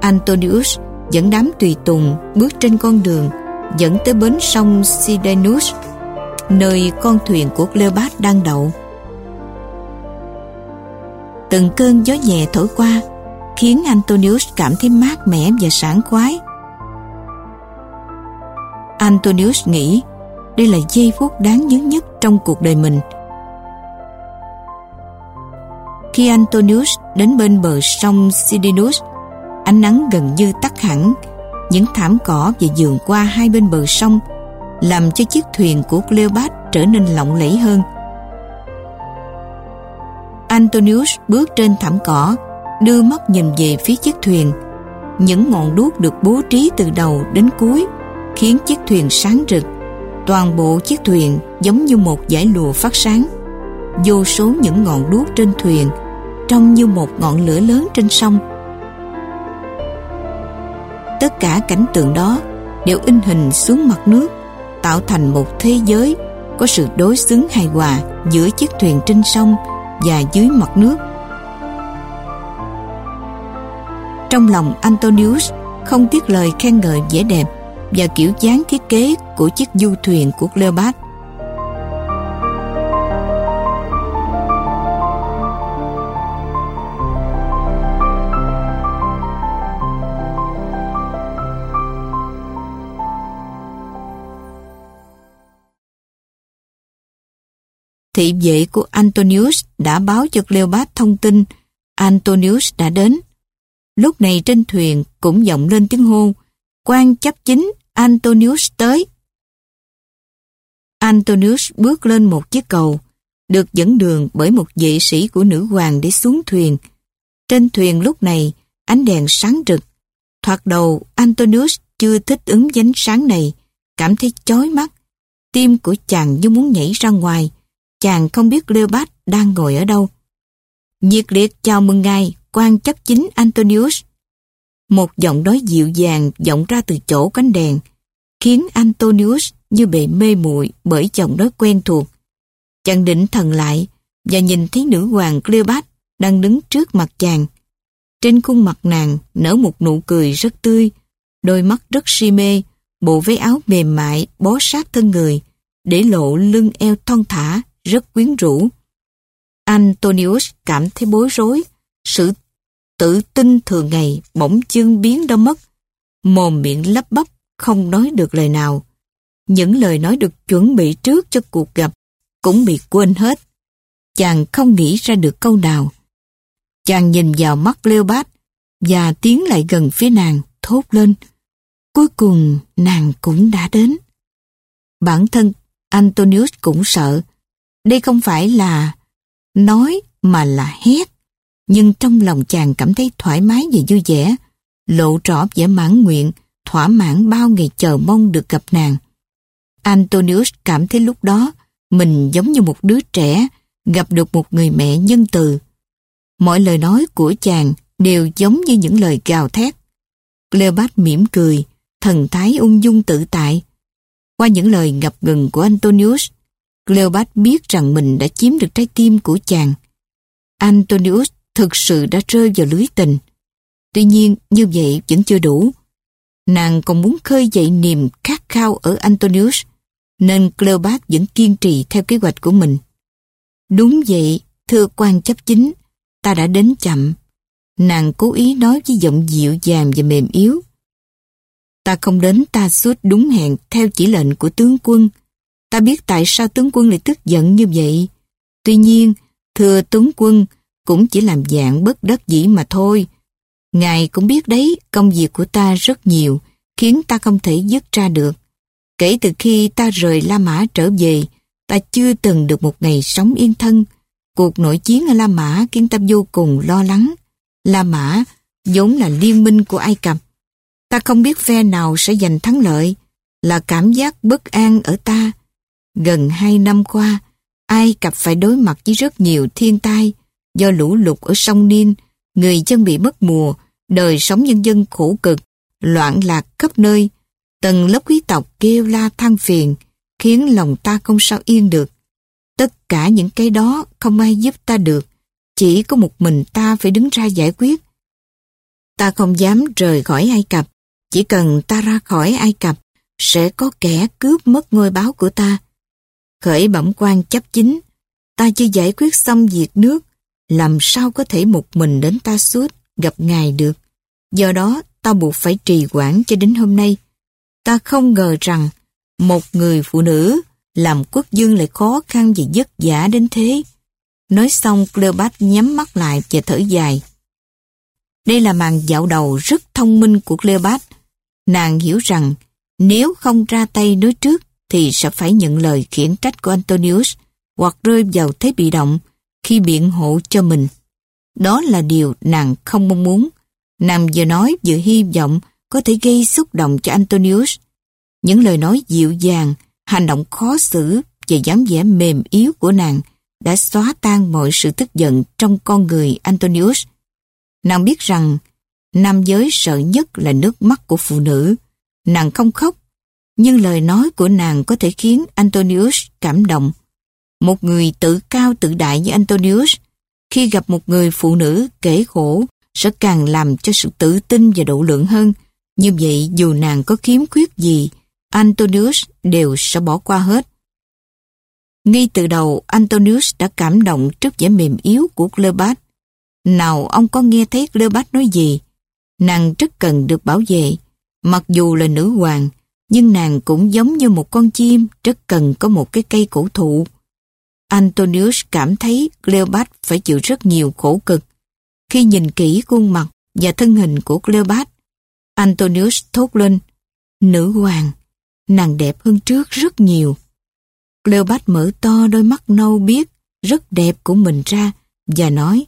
Antonius dẫn đám tùy tùng bước trên con đường dẫn tới bến sông Sidenus, nơi con thuyền của Cleopat đang đậu. Từng cơn gió nhẹ thổi qua khiến Antonius cảm thấy mát mẻ và sảng khoái. Antonius nghĩ đây là giây phút đáng nhớ nhất trong cuộc đời mình khi Antonius đến bên bờ sông Sidinus, ánh nắng gần như tắt hẳn, những thảm cỏ và giường qua hai bên bờ sông làm cho chiếc thuyền của Cleopat trở nên lộng lẫy hơn. Antonius bước trên thảm cỏ, đưa mắt nhìn về phía chiếc thuyền. Những ngọn đuốc được bố trí từ đầu đến cuối khiến chiếc thuyền sáng rực. Toàn bộ chiếc thuyền giống như một dải lụa phát sáng. Vô số những ngọn đuốc trên thuyền trông như một ngọn lửa lớn trên sông. Tất cả cảnh tượng đó đều in hình xuống mặt nước, tạo thành một thế giới có sự đối xứng hài hòa giữa chiếc thuyền trên sông và dưới mặt nước. Trong lòng Antonius không tiếc lời khen ngợi vẻ đẹp và kiểu dáng thiết kế của chiếc du thuyền của Cleopatra Thị vệ của Antonius đã báo cho Cleopat thông tin Antonius đã đến. Lúc này trên thuyền cũng vọng lên tiếng hô quan chấp chính Antonius tới. Antonius bước lên một chiếc cầu, được dẫn đường bởi một vệ sĩ của nữ hoàng để xuống thuyền. Trên thuyền lúc này, ánh đèn sáng rực. Thoạt đầu, Antonius chưa thích ứng với ánh sáng này, cảm thấy chói mắt. Tim của chàng như muốn nhảy ra ngoài. Chàng không biết Leopold đang ngồi ở đâu. Nhiệt liệt chào mừng ngài, quan chấp chính Antonius. Một giọng nói dịu dàng vọng ra từ chỗ cánh đèn, khiến Antonius như bị mê muội bởi giọng nói quen thuộc. Chàng định thần lại và nhìn thấy nữ hoàng Cleopat đang đứng trước mặt chàng. Trên khuôn mặt nàng nở một nụ cười rất tươi, đôi mắt rất si mê, bộ váy áo mềm mại bó sát thân người, để lộ lưng eo thon thả, rất quyến rũ. Antonius cảm thấy bối rối, sự tự tin thường ngày bỗng chương biến đâu mất. Mồm miệng lắp bắp, không nói được lời nào. Những lời nói được chuẩn bị trước cho cuộc gặp cũng bị quên hết. Chàng không nghĩ ra được câu nào. Chàng nhìn vào mắt Leopold và tiến lại gần phía nàng, thốt lên. Cuối cùng nàng cũng đã đến. Bản thân Antonius cũng sợ. Đây không phải là nói mà là hét nhưng trong lòng chàng cảm thấy thoải mái và vui vẻ, lộ rõ vẻ mãn nguyện, thỏa mãn bao ngày chờ mong được gặp nàng. Antonius cảm thấy lúc đó mình giống như một đứa trẻ gặp được một người mẹ nhân từ. Mọi lời nói của chàng đều giống như những lời gào thét. Cleopat mỉm cười, thần thái ung dung tự tại. Qua những lời ngập ngừng của Antonius, Cleopat biết rằng mình đã chiếm được trái tim của chàng. Antonius thực sự đã rơi vào lưới tình. Tuy nhiên, như vậy vẫn chưa đủ. Nàng còn muốn khơi dậy niềm khát khao ở Antonius, nên Cleopat vẫn kiên trì theo kế hoạch của mình. Đúng vậy, thưa quan chấp chính, ta đã đến chậm. Nàng cố ý nói với giọng dịu dàng và mềm yếu. Ta không đến ta suốt đúng hẹn theo chỉ lệnh của tướng quân. Ta biết tại sao tướng quân lại tức giận như vậy. Tuy nhiên, thưa tướng quân, cũng chỉ làm dạng bất đắc dĩ mà thôi. Ngài cũng biết đấy, công việc của ta rất nhiều, khiến ta không thể dứt ra được. Kể từ khi ta rời La Mã trở về, ta chưa từng được một ngày sống yên thân. Cuộc nội chiến ở La Mã khiến ta vô cùng lo lắng. La Mã vốn là liên minh của Ai Cập. Ta không biết phe nào sẽ giành thắng lợi, là cảm giác bất an ở ta. Gần hai năm qua, Ai Cập phải đối mặt với rất nhiều thiên tai, Do lũ lụt ở sông Niên, người dân bị mất mùa, đời sống nhân dân khổ cực, loạn lạc khắp nơi. Tầng lớp quý tộc kêu la than phiền, khiến lòng ta không sao yên được. Tất cả những cái đó không ai giúp ta được, chỉ có một mình ta phải đứng ra giải quyết. Ta không dám rời khỏi Ai Cập, chỉ cần ta ra khỏi Ai Cập, sẽ có kẻ cướp mất ngôi báo của ta. Khởi bẩm quan chấp chính, ta chưa giải quyết xong việc nước, làm sao có thể một mình đến ta suốt gặp ngài được. Do đó, ta buộc phải trì quản cho đến hôm nay. Ta không ngờ rằng một người phụ nữ làm quốc dương lại khó khăn và vất vả đến thế. Nói xong Cleopat nhắm mắt lại và thở dài. Đây là màn dạo đầu rất thông minh của Cleopat. Nàng hiểu rằng nếu không ra tay nói trước thì sẽ phải nhận lời khiển trách của Antonius hoặc rơi vào thế bị động khi biện hộ cho mình. Đó là điều nàng không mong muốn. Nàng vừa nói vừa hy vọng có thể gây xúc động cho Antonius. Những lời nói dịu dàng, Hành động khó xử và dáng vẻ mềm yếu của nàng đã xóa tan mọi sự tức giận trong con người Antonius. Nàng biết rằng nam giới sợ nhất là nước mắt của phụ nữ. Nàng không khóc, nhưng lời nói của nàng có thể khiến Antonius cảm động. Một người tự cao tự đại như Antonius, khi gặp một người phụ nữ kể khổ, sẽ càng làm cho sự tự tin và độ lượng hơn. Như vậy dù nàng có khiếm khuyết gì, Antonius đều sẽ bỏ qua hết. Ngay từ đầu, Antonius đã cảm động trước vẻ mềm yếu của Cleopat. Nào ông có nghe thấy Cleopat nói gì? Nàng rất cần được bảo vệ. Mặc dù là nữ hoàng, nhưng nàng cũng giống như một con chim rất cần có một cái cây cổ thụ. Antonius cảm thấy Cleopat phải chịu rất nhiều khổ cực. Khi nhìn kỹ khuôn mặt và thân hình của Cleopat, Antonius thốt lên, nữ hoàng, nàng đẹp hơn trước rất nhiều. Cleopat mở to đôi mắt nâu biếc, rất đẹp của mình ra và nói,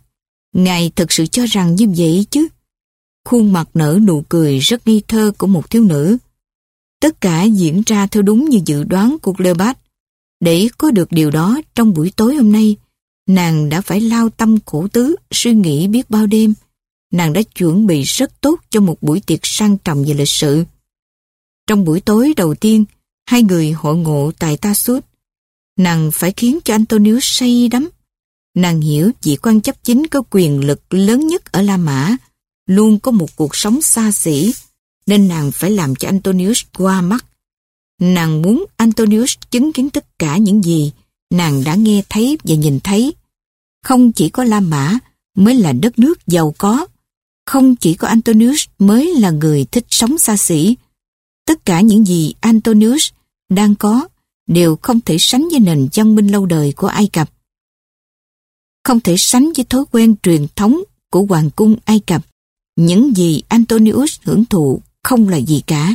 Ngài thật sự cho rằng như vậy chứ? Khuôn mặt nở nụ cười rất nghi thơ của một thiếu nữ. Tất cả diễn ra theo đúng như dự đoán của Cleopat. Để có được điều đó trong buổi tối hôm nay, nàng đã phải lao tâm khổ tứ, suy nghĩ biết bao đêm. Nàng đã chuẩn bị rất tốt cho một buổi tiệc sang trọng và lịch sự. Trong buổi tối đầu tiên, hai người hội ngộ tại Ta Sút. Nàng phải khiến cho Antonio say đắm. Nàng hiểu vị quan chấp chính có quyền lực lớn nhất ở La Mã, luôn có một cuộc sống xa xỉ, nên nàng phải làm cho Antonius qua mắt. Nàng muốn Antonius chứng kiến tất cả những gì nàng đã nghe thấy và nhìn thấy. Không chỉ có La Mã mới là đất nước giàu có, không chỉ có Antonius mới là người thích sống xa xỉ. Tất cả những gì Antonius đang có đều không thể sánh với nền văn minh lâu đời của Ai Cập. Không thể sánh với thói quen truyền thống của Hoàng cung Ai Cập. Những gì Antonius hưởng thụ không là gì cả.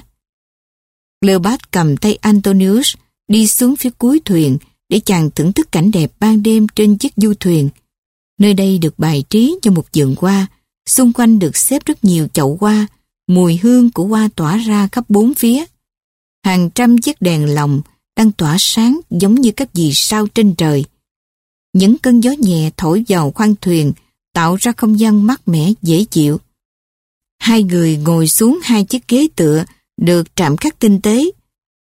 Cleopat cầm tay Antonius đi xuống phía cuối thuyền để chàng thưởng thức cảnh đẹp ban đêm trên chiếc du thuyền. Nơi đây được bài trí cho một vườn hoa, xung quanh được xếp rất nhiều chậu hoa, mùi hương của hoa tỏa ra khắp bốn phía. Hàng trăm chiếc đèn lồng đang tỏa sáng giống như các vì sao trên trời. Những cơn gió nhẹ thổi vào khoang thuyền tạo ra không gian mát mẻ dễ chịu. Hai người ngồi xuống hai chiếc ghế tựa được trạm khắc tinh tế.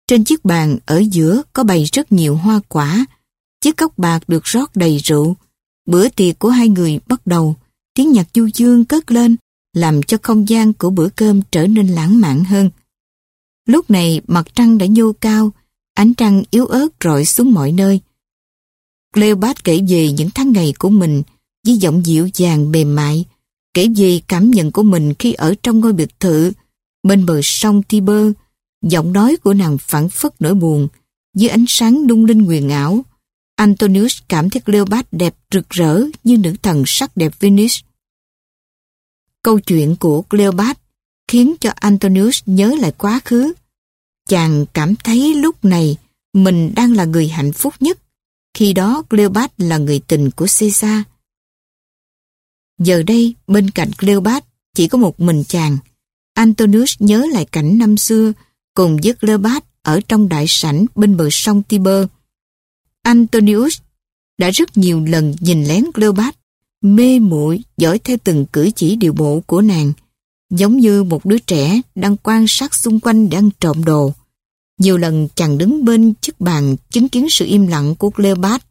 Trên chiếc bàn ở giữa có bày rất nhiều hoa quả. Chiếc cốc bạc được rót đầy rượu. Bữa tiệc của hai người bắt đầu. Tiếng nhạc du dương cất lên làm cho không gian của bữa cơm trở nên lãng mạn hơn. Lúc này mặt trăng đã nhô cao, ánh trăng yếu ớt rọi xuống mọi nơi. Cleopat kể về những tháng ngày của mình với giọng dịu dàng mềm mại, kể về cảm nhận của mình khi ở trong ngôi biệt thự, bên bờ sông Tiber. Giọng nói của nàng phản phất nỗi buồn dưới ánh sáng lung linh huyền ảo. Antonius cảm thấy Cleopat đẹp rực rỡ như nữ thần sắc đẹp Venus. Câu chuyện của Cleopat khiến cho Antonius nhớ lại quá khứ. Chàng cảm thấy lúc này mình đang là người hạnh phúc nhất. Khi đó Cleopat là người tình của Caesar. Giờ đây, bên cạnh Cleopat chỉ có một mình chàng. Antonius nhớ lại cảnh năm xưa cùng với Cleopat ở trong đại sảnh bên bờ sông Tiber. Antonius đã rất nhiều lần nhìn lén Cleopat, mê muội dõi theo từng cử chỉ điều bộ của nàng, giống như một đứa trẻ đang quan sát xung quanh đang trộm đồ. Nhiều lần chàng đứng bên chiếc bàn chứng kiến sự im lặng của Cleopat,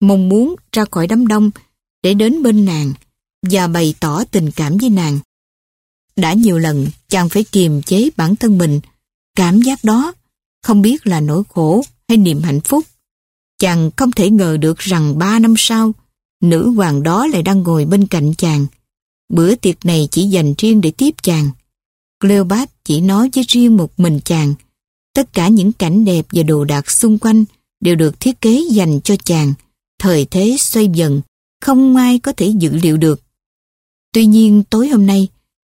mong muốn ra khỏi đám đông để đến bên nàng và bày tỏ tình cảm với nàng. Đã nhiều lần chàng phải kiềm chế bản thân mình, cảm giác đó không biết là nỗi khổ hay niềm hạnh phúc. Chàng không thể ngờ được rằng ba năm sau, nữ hoàng đó lại đang ngồi bên cạnh chàng. Bữa tiệc này chỉ dành riêng để tiếp chàng. Cleopat chỉ nói với riêng một mình chàng. Tất cả những cảnh đẹp và đồ đạc xung quanh đều được thiết kế dành cho chàng. Thời thế xoay dần, không ai có thể dự liệu được. Tuy nhiên tối hôm nay,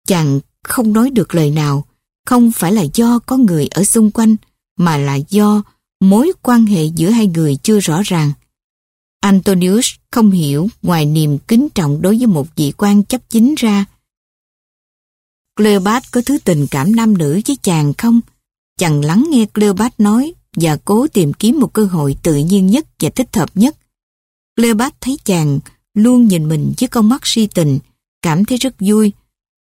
chàng không nói được lời nào, không phải là do có người ở xung quanh, mà là do mối quan hệ giữa hai người chưa rõ ràng. Antonius không hiểu ngoài niềm kính trọng đối với một vị quan chấp chính ra. Cleopat có thứ tình cảm nam nữ với chàng không? Chàng lắng nghe Cleopat nói và cố tìm kiếm một cơ hội tự nhiên nhất và thích hợp nhất. Cleopat thấy chàng luôn nhìn mình với con mắt si tình, cảm thấy rất vui.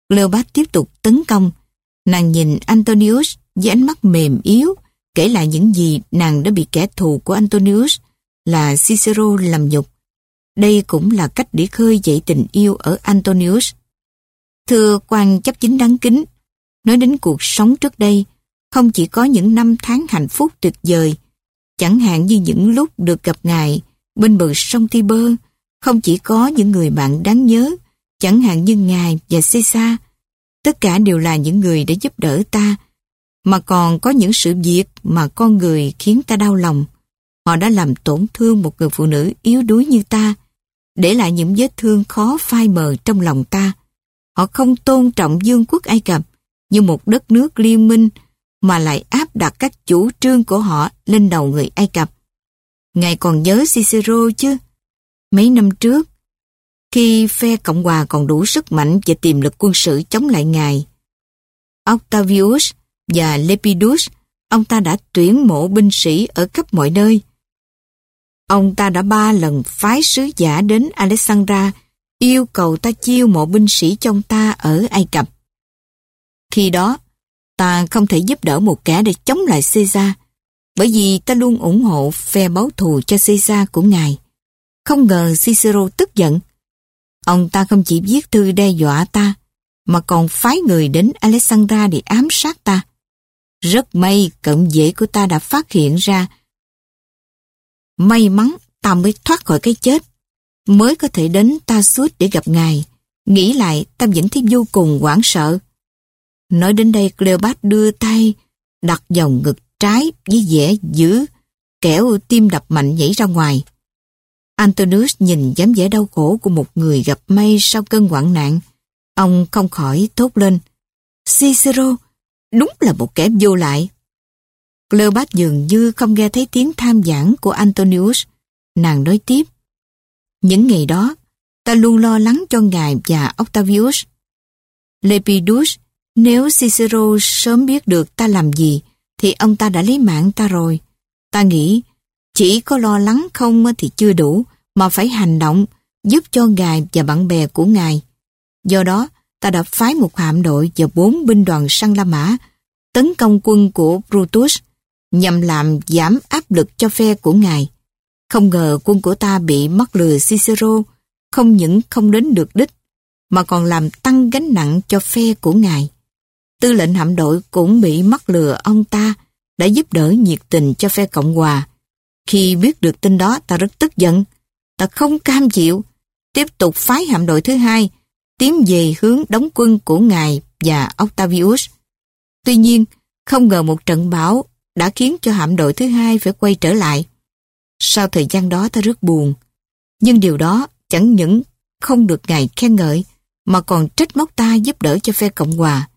Cleopat tiếp tục tấn công. Nàng nhìn Antonius với ánh mắt mềm yếu, kể lại những gì nàng đã bị kẻ thù của Antonius là Cicero làm nhục. Đây cũng là cách để khơi dậy tình yêu ở Antonius. Thưa quan chấp chính đáng kính, nói đến cuộc sống trước đây, không chỉ có những năm tháng hạnh phúc tuyệt vời, chẳng hạn như những lúc được gặp ngài bên bờ sông Tiber, không chỉ có những người bạn đáng nhớ, chẳng hạn như ngài và Sisa, tất cả đều là những người đã giúp đỡ ta, mà còn có những sự việc mà con người khiến ta đau lòng. Họ đã làm tổn thương một người phụ nữ yếu đuối như ta, để lại những vết thương khó phai mờ trong lòng ta. Họ không tôn trọng vương quốc Ai Cập như một đất nước liên minh mà lại áp đặt các chủ trương của họ lên đầu người Ai Cập. Ngài còn nhớ Cicero chứ? Mấy năm trước, khi phe Cộng hòa còn đủ sức mạnh và tiềm lực quân sự chống lại ngài, Octavius và Lepidus, ông ta đã tuyển mộ binh sĩ ở khắp mọi nơi. Ông ta đã ba lần phái sứ giả đến Alexandra yêu cầu ta chiêu mộ binh sĩ trong ta ở Ai Cập. Khi đó, ta không thể giúp đỡ một kẻ để chống lại Caesar, bởi vì ta luôn ủng hộ phe báo thù cho Caesar của ngài. Không ngờ Cicero tức giận. Ông ta không chỉ viết thư đe dọa ta, mà còn phái người đến Alexandra để ám sát ta. Rất may cận dễ của ta đã phát hiện ra. May mắn ta mới thoát khỏi cái chết, mới có thể đến ta suốt để gặp ngài. Nghĩ lại ta vẫn thấy vô cùng hoảng sợ. Nói đến đây Cleopat đưa tay đặt vào ngực trái với vẻ dữ, kẻo tim đập mạnh nhảy ra ngoài. Antonius nhìn dáng vẻ đau khổ của một người gặp may sau cơn hoạn nạn. Ông không khỏi thốt lên. Cicero, đúng là một kẻ vô lại. Cleopat dường như không nghe thấy tiếng tham giảng của Antonius. Nàng nói tiếp. Những ngày đó, ta luôn lo lắng cho ngài và Octavius. Lepidus, nếu Cicero sớm biết được ta làm gì, thì ông ta đã lấy mạng ta rồi. Ta nghĩ, chỉ có lo lắng không thì chưa đủ, mà phải hành động, giúp cho ngài và bạn bè của ngài. Do đó, ta đã phái một hạm đội và bốn binh đoàn săn La Mã tấn công quân của Brutus nhằm làm giảm áp lực cho phe của ngài. Không ngờ quân của ta bị mắc lừa Cicero không những không đến được đích mà còn làm tăng gánh nặng cho phe của ngài. Tư lệnh hạm đội cũng bị mắc lừa ông ta đã giúp đỡ nhiệt tình cho phe Cộng Hòa. Khi biết được tin đó ta rất tức giận. Ta không cam chịu. Tiếp tục phái hạm đội thứ hai tiến về hướng đóng quân của ngài và Octavius. Tuy nhiên, không ngờ một trận bão đã khiến cho hạm đội thứ hai phải quay trở lại. Sau thời gian đó ta rất buồn. Nhưng điều đó chẳng những không được ngài khen ngợi mà còn trách móc ta giúp đỡ cho phe Cộng Hòa.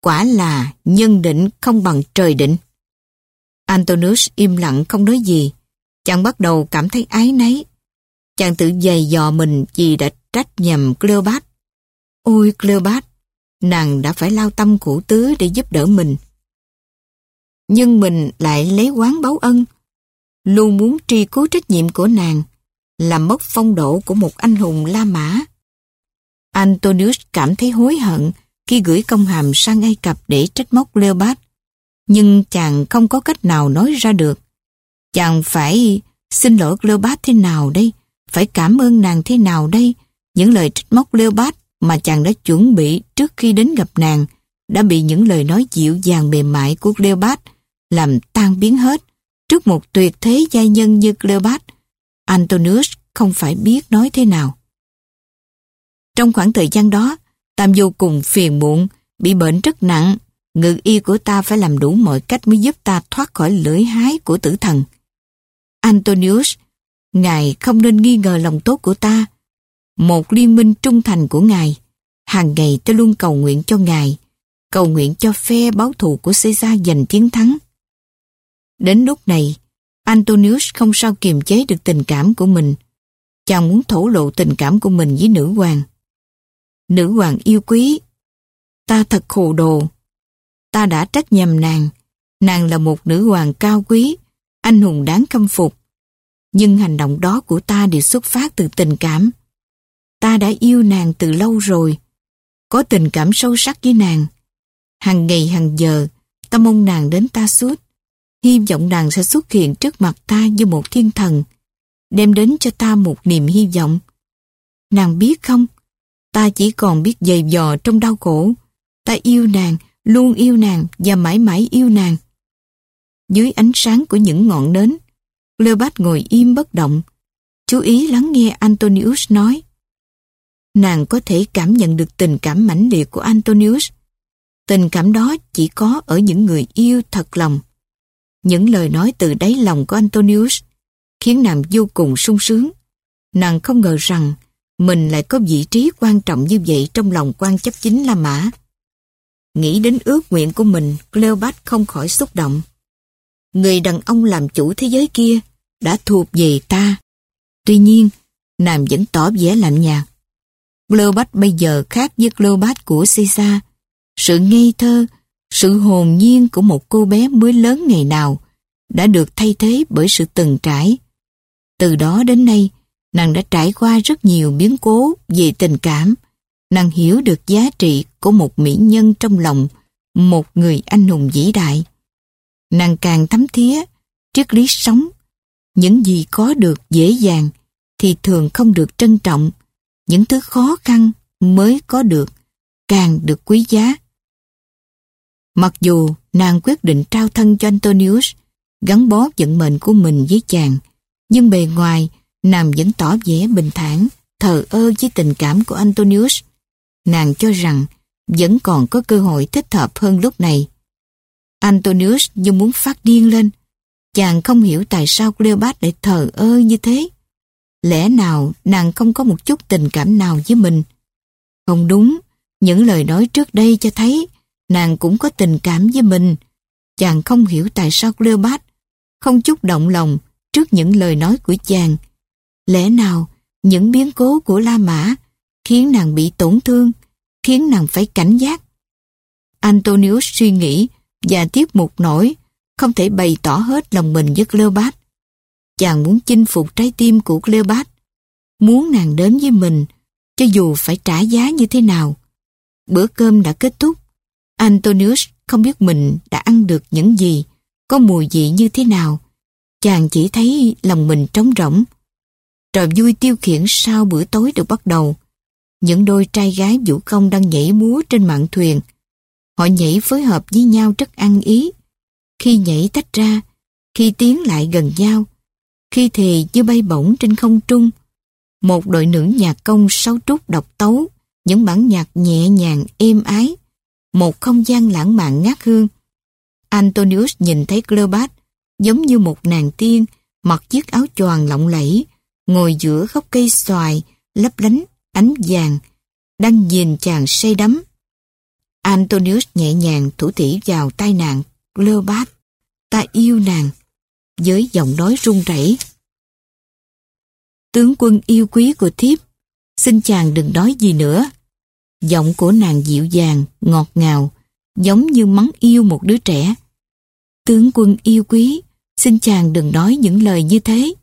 Quả là nhân định không bằng trời định. Antonius im lặng không nói gì. Chàng bắt đầu cảm thấy ái náy. Chàng tự dày dò mình vì đã trách nhầm Cleopat. Ôi Cleopat, nàng đã phải lao tâm khổ tứ để giúp đỡ mình. Nhưng mình lại lấy quán báo ân, luôn muốn tri cứu trách nhiệm của nàng, làm mất phong độ của một anh hùng La Mã. Antonius cảm thấy hối hận khi gửi công hàm sang Ai Cập để trách móc Leopold. Nhưng chàng không có cách nào nói ra được. Chàng phải xin lỗi Cleopat thế nào đây? Phải cảm ơn nàng thế nào đây? Những lời trách móc Cleopat mà chàng đã chuẩn bị trước khi đến gặp nàng đã bị những lời nói dịu dàng mềm mại của Cleopat làm tan biến hết. Trước một tuyệt thế giai nhân như Cleopat, Antonius không phải biết nói thế nào. Trong khoảng thời gian đó, Tam vô cùng phiền muộn, bị bệnh rất nặng. Ngự y của ta phải làm đủ mọi cách mới giúp ta thoát khỏi lưỡi hái của tử thần. Antonius, Ngài không nên nghi ngờ lòng tốt của ta. Một liên minh trung thành của Ngài. Hàng ngày ta luôn cầu nguyện cho Ngài, cầu nguyện cho phe báo thù của Caesar giành chiến thắng. Đến lúc này, Antonius không sao kiềm chế được tình cảm của mình. Chàng muốn thổ lộ tình cảm của mình với nữ hoàng. Nữ hoàng yêu quý. Ta thật khổ đồ. Ta đã trách nhầm nàng. Nàng là một nữ hoàng cao quý, anh hùng đáng khâm phục. Nhưng hành động đó của ta đều xuất phát từ tình cảm. Ta đã yêu nàng từ lâu rồi, có tình cảm sâu sắc với nàng. Hàng ngày hàng giờ, ta mong nàng đến ta suốt. Hy vọng nàng sẽ xuất hiện trước mặt ta như một thiên thần, đem đến cho ta một niềm hy vọng. Nàng biết không, ta chỉ còn biết dày dò trong đau khổ. Ta yêu nàng, luôn yêu nàng và mãi mãi yêu nàng. Dưới ánh sáng của những ngọn nến, Cleopat ngồi im bất động, chú ý lắng nghe Antonius nói. Nàng có thể cảm nhận được tình cảm mãnh liệt của Antonius. Tình cảm đó chỉ có ở những người yêu thật lòng. Những lời nói từ đáy lòng của Antonius khiến nàng vô cùng sung sướng. Nàng không ngờ rằng mình lại có vị trí quan trọng như vậy trong lòng quan chấp chính La Mã. Nghĩ đến ước nguyện của mình, Cleopat không khỏi xúc động. Người đàn ông làm chủ thế giới kia đã thuộc về ta. Tuy nhiên, nàng vẫn tỏ vẻ lạnh nhạt. Cleopat bây giờ khác với Cleopat của Caesar. Sự ngây thơ, sự hồn nhiên của một cô bé mới lớn ngày nào đã được thay thế bởi sự từng trải. Từ đó đến nay, nàng đã trải qua rất nhiều biến cố về tình cảm. Nàng hiểu được giá trị của một mỹ nhân trong lòng một người anh hùng vĩ đại. Nàng càng thấm thía triết lý sống. Những gì có được dễ dàng thì thường không được trân trọng. Những thứ khó khăn mới có được càng được quý giá. Mặc dù nàng quyết định trao thân cho Antonius, gắn bó vận mệnh của mình với chàng, nhưng bề ngoài nàng vẫn tỏ vẻ bình thản, thờ ơ với tình cảm của Antonius. Nàng cho rằng vẫn còn có cơ hội thích hợp hơn lúc này. Antonius như muốn phát điên lên. Chàng không hiểu tại sao Cleopat lại thờ ơ như thế. Lẽ nào nàng không có một chút tình cảm nào với mình? Không đúng, những lời nói trước đây cho thấy nàng cũng có tình cảm với mình. Chàng không hiểu tại sao Cleopat không chút động lòng trước những lời nói của chàng. Lẽ nào những biến cố của La Mã khiến nàng bị tổn thương, khiến nàng phải cảnh giác? Antonius suy nghĩ và tiếp một nổi, không thể bày tỏ hết lòng mình với Cleopat. Chàng muốn chinh phục trái tim của Cleopat, muốn nàng đến với mình, cho dù phải trả giá như thế nào. Bữa cơm đã kết thúc, Antonius không biết mình đã ăn được những gì, có mùi vị như thế nào. Chàng chỉ thấy lòng mình trống rỗng. Trò vui tiêu khiển sau bữa tối được bắt đầu. Những đôi trai gái vũ công đang nhảy múa trên mạn thuyền. Họ nhảy phối hợp với nhau rất ăn ý. Khi nhảy tách ra, khi tiến lại gần nhau, khi thì như bay bổng trên không trung. Một đội nữ nhạc công sáu trúc độc tấu, những bản nhạc nhẹ nhàng êm ái, một không gian lãng mạn ngát hương. Antonius nhìn thấy Cleopat giống như một nàng tiên mặc chiếc áo choàng lộng lẫy, ngồi giữa gốc cây xoài lấp lánh ánh vàng, đang nhìn chàng say đắm. Antonius nhẹ nhàng thủ tỉ vào tai nàng, Cleopat, ta yêu nàng, với giọng nói run rẩy. Tướng quân yêu quý của thiếp, xin chàng đừng nói gì nữa. Giọng của nàng dịu dàng, ngọt ngào, giống như mắng yêu một đứa trẻ. Tướng quân yêu quý, xin chàng đừng nói những lời như thế.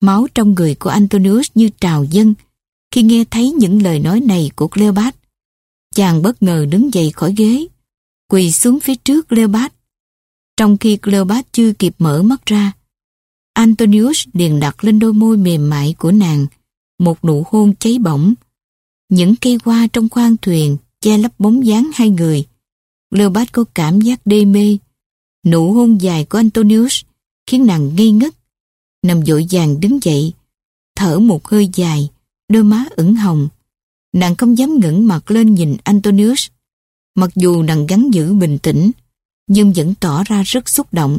Máu trong người của Antonius như trào dâng khi nghe thấy những lời nói này của Cleopat. Chàng bất ngờ đứng dậy khỏi ghế, quỳ xuống phía trước Cleopat. Trong khi Cleopat chưa kịp mở mắt ra, Antonius liền đặt lên đôi môi mềm mại của nàng một nụ hôn cháy bỏng. Những cây hoa trong khoang thuyền che lấp bóng dáng hai người. Cleopat có cảm giác đê mê. Nụ hôn dài của Antonius khiến nàng ngây ngất. Nằm dội vàng đứng dậy, thở một hơi dài, đôi má ửng hồng. Nàng không dám ngẩng mặt lên nhìn Antonius. Mặc dù nàng gắn giữ bình tĩnh, nhưng vẫn tỏ ra rất xúc động.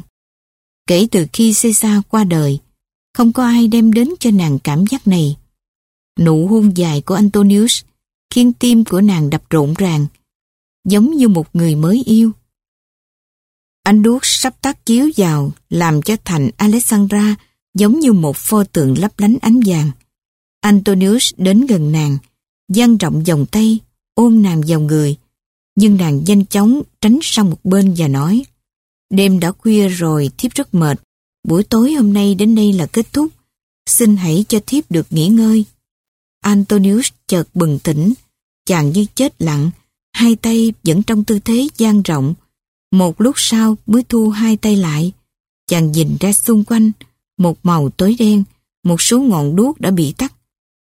Kể từ khi Caesar qua đời, không có ai đem đến cho nàng cảm giác này. Nụ hôn dài của Antonius khiến tim của nàng đập rộn ràng, giống như một người mới yêu. anh đuốc sắp tác chiếu vào làm cho thành Alexandra giống như một pho tượng lấp lánh ánh vàng. Antonius đến gần nàng, dang rộng vòng tay, ôm nàng vào người. Nhưng nàng nhanh chóng tránh sang một bên và nói Đêm đã khuya rồi, thiếp rất mệt. buổi tối hôm nay đến đây là kết thúc. Xin hãy cho thiếp được nghỉ ngơi. Antonius chợt bừng tỉnh, chàng như chết lặng, hai tay vẫn trong tư thế dang rộng. Một lúc sau mới thu hai tay lại. Chàng nhìn ra xung quanh, một màu tối đen, một số ngọn đuốc đã bị tắt.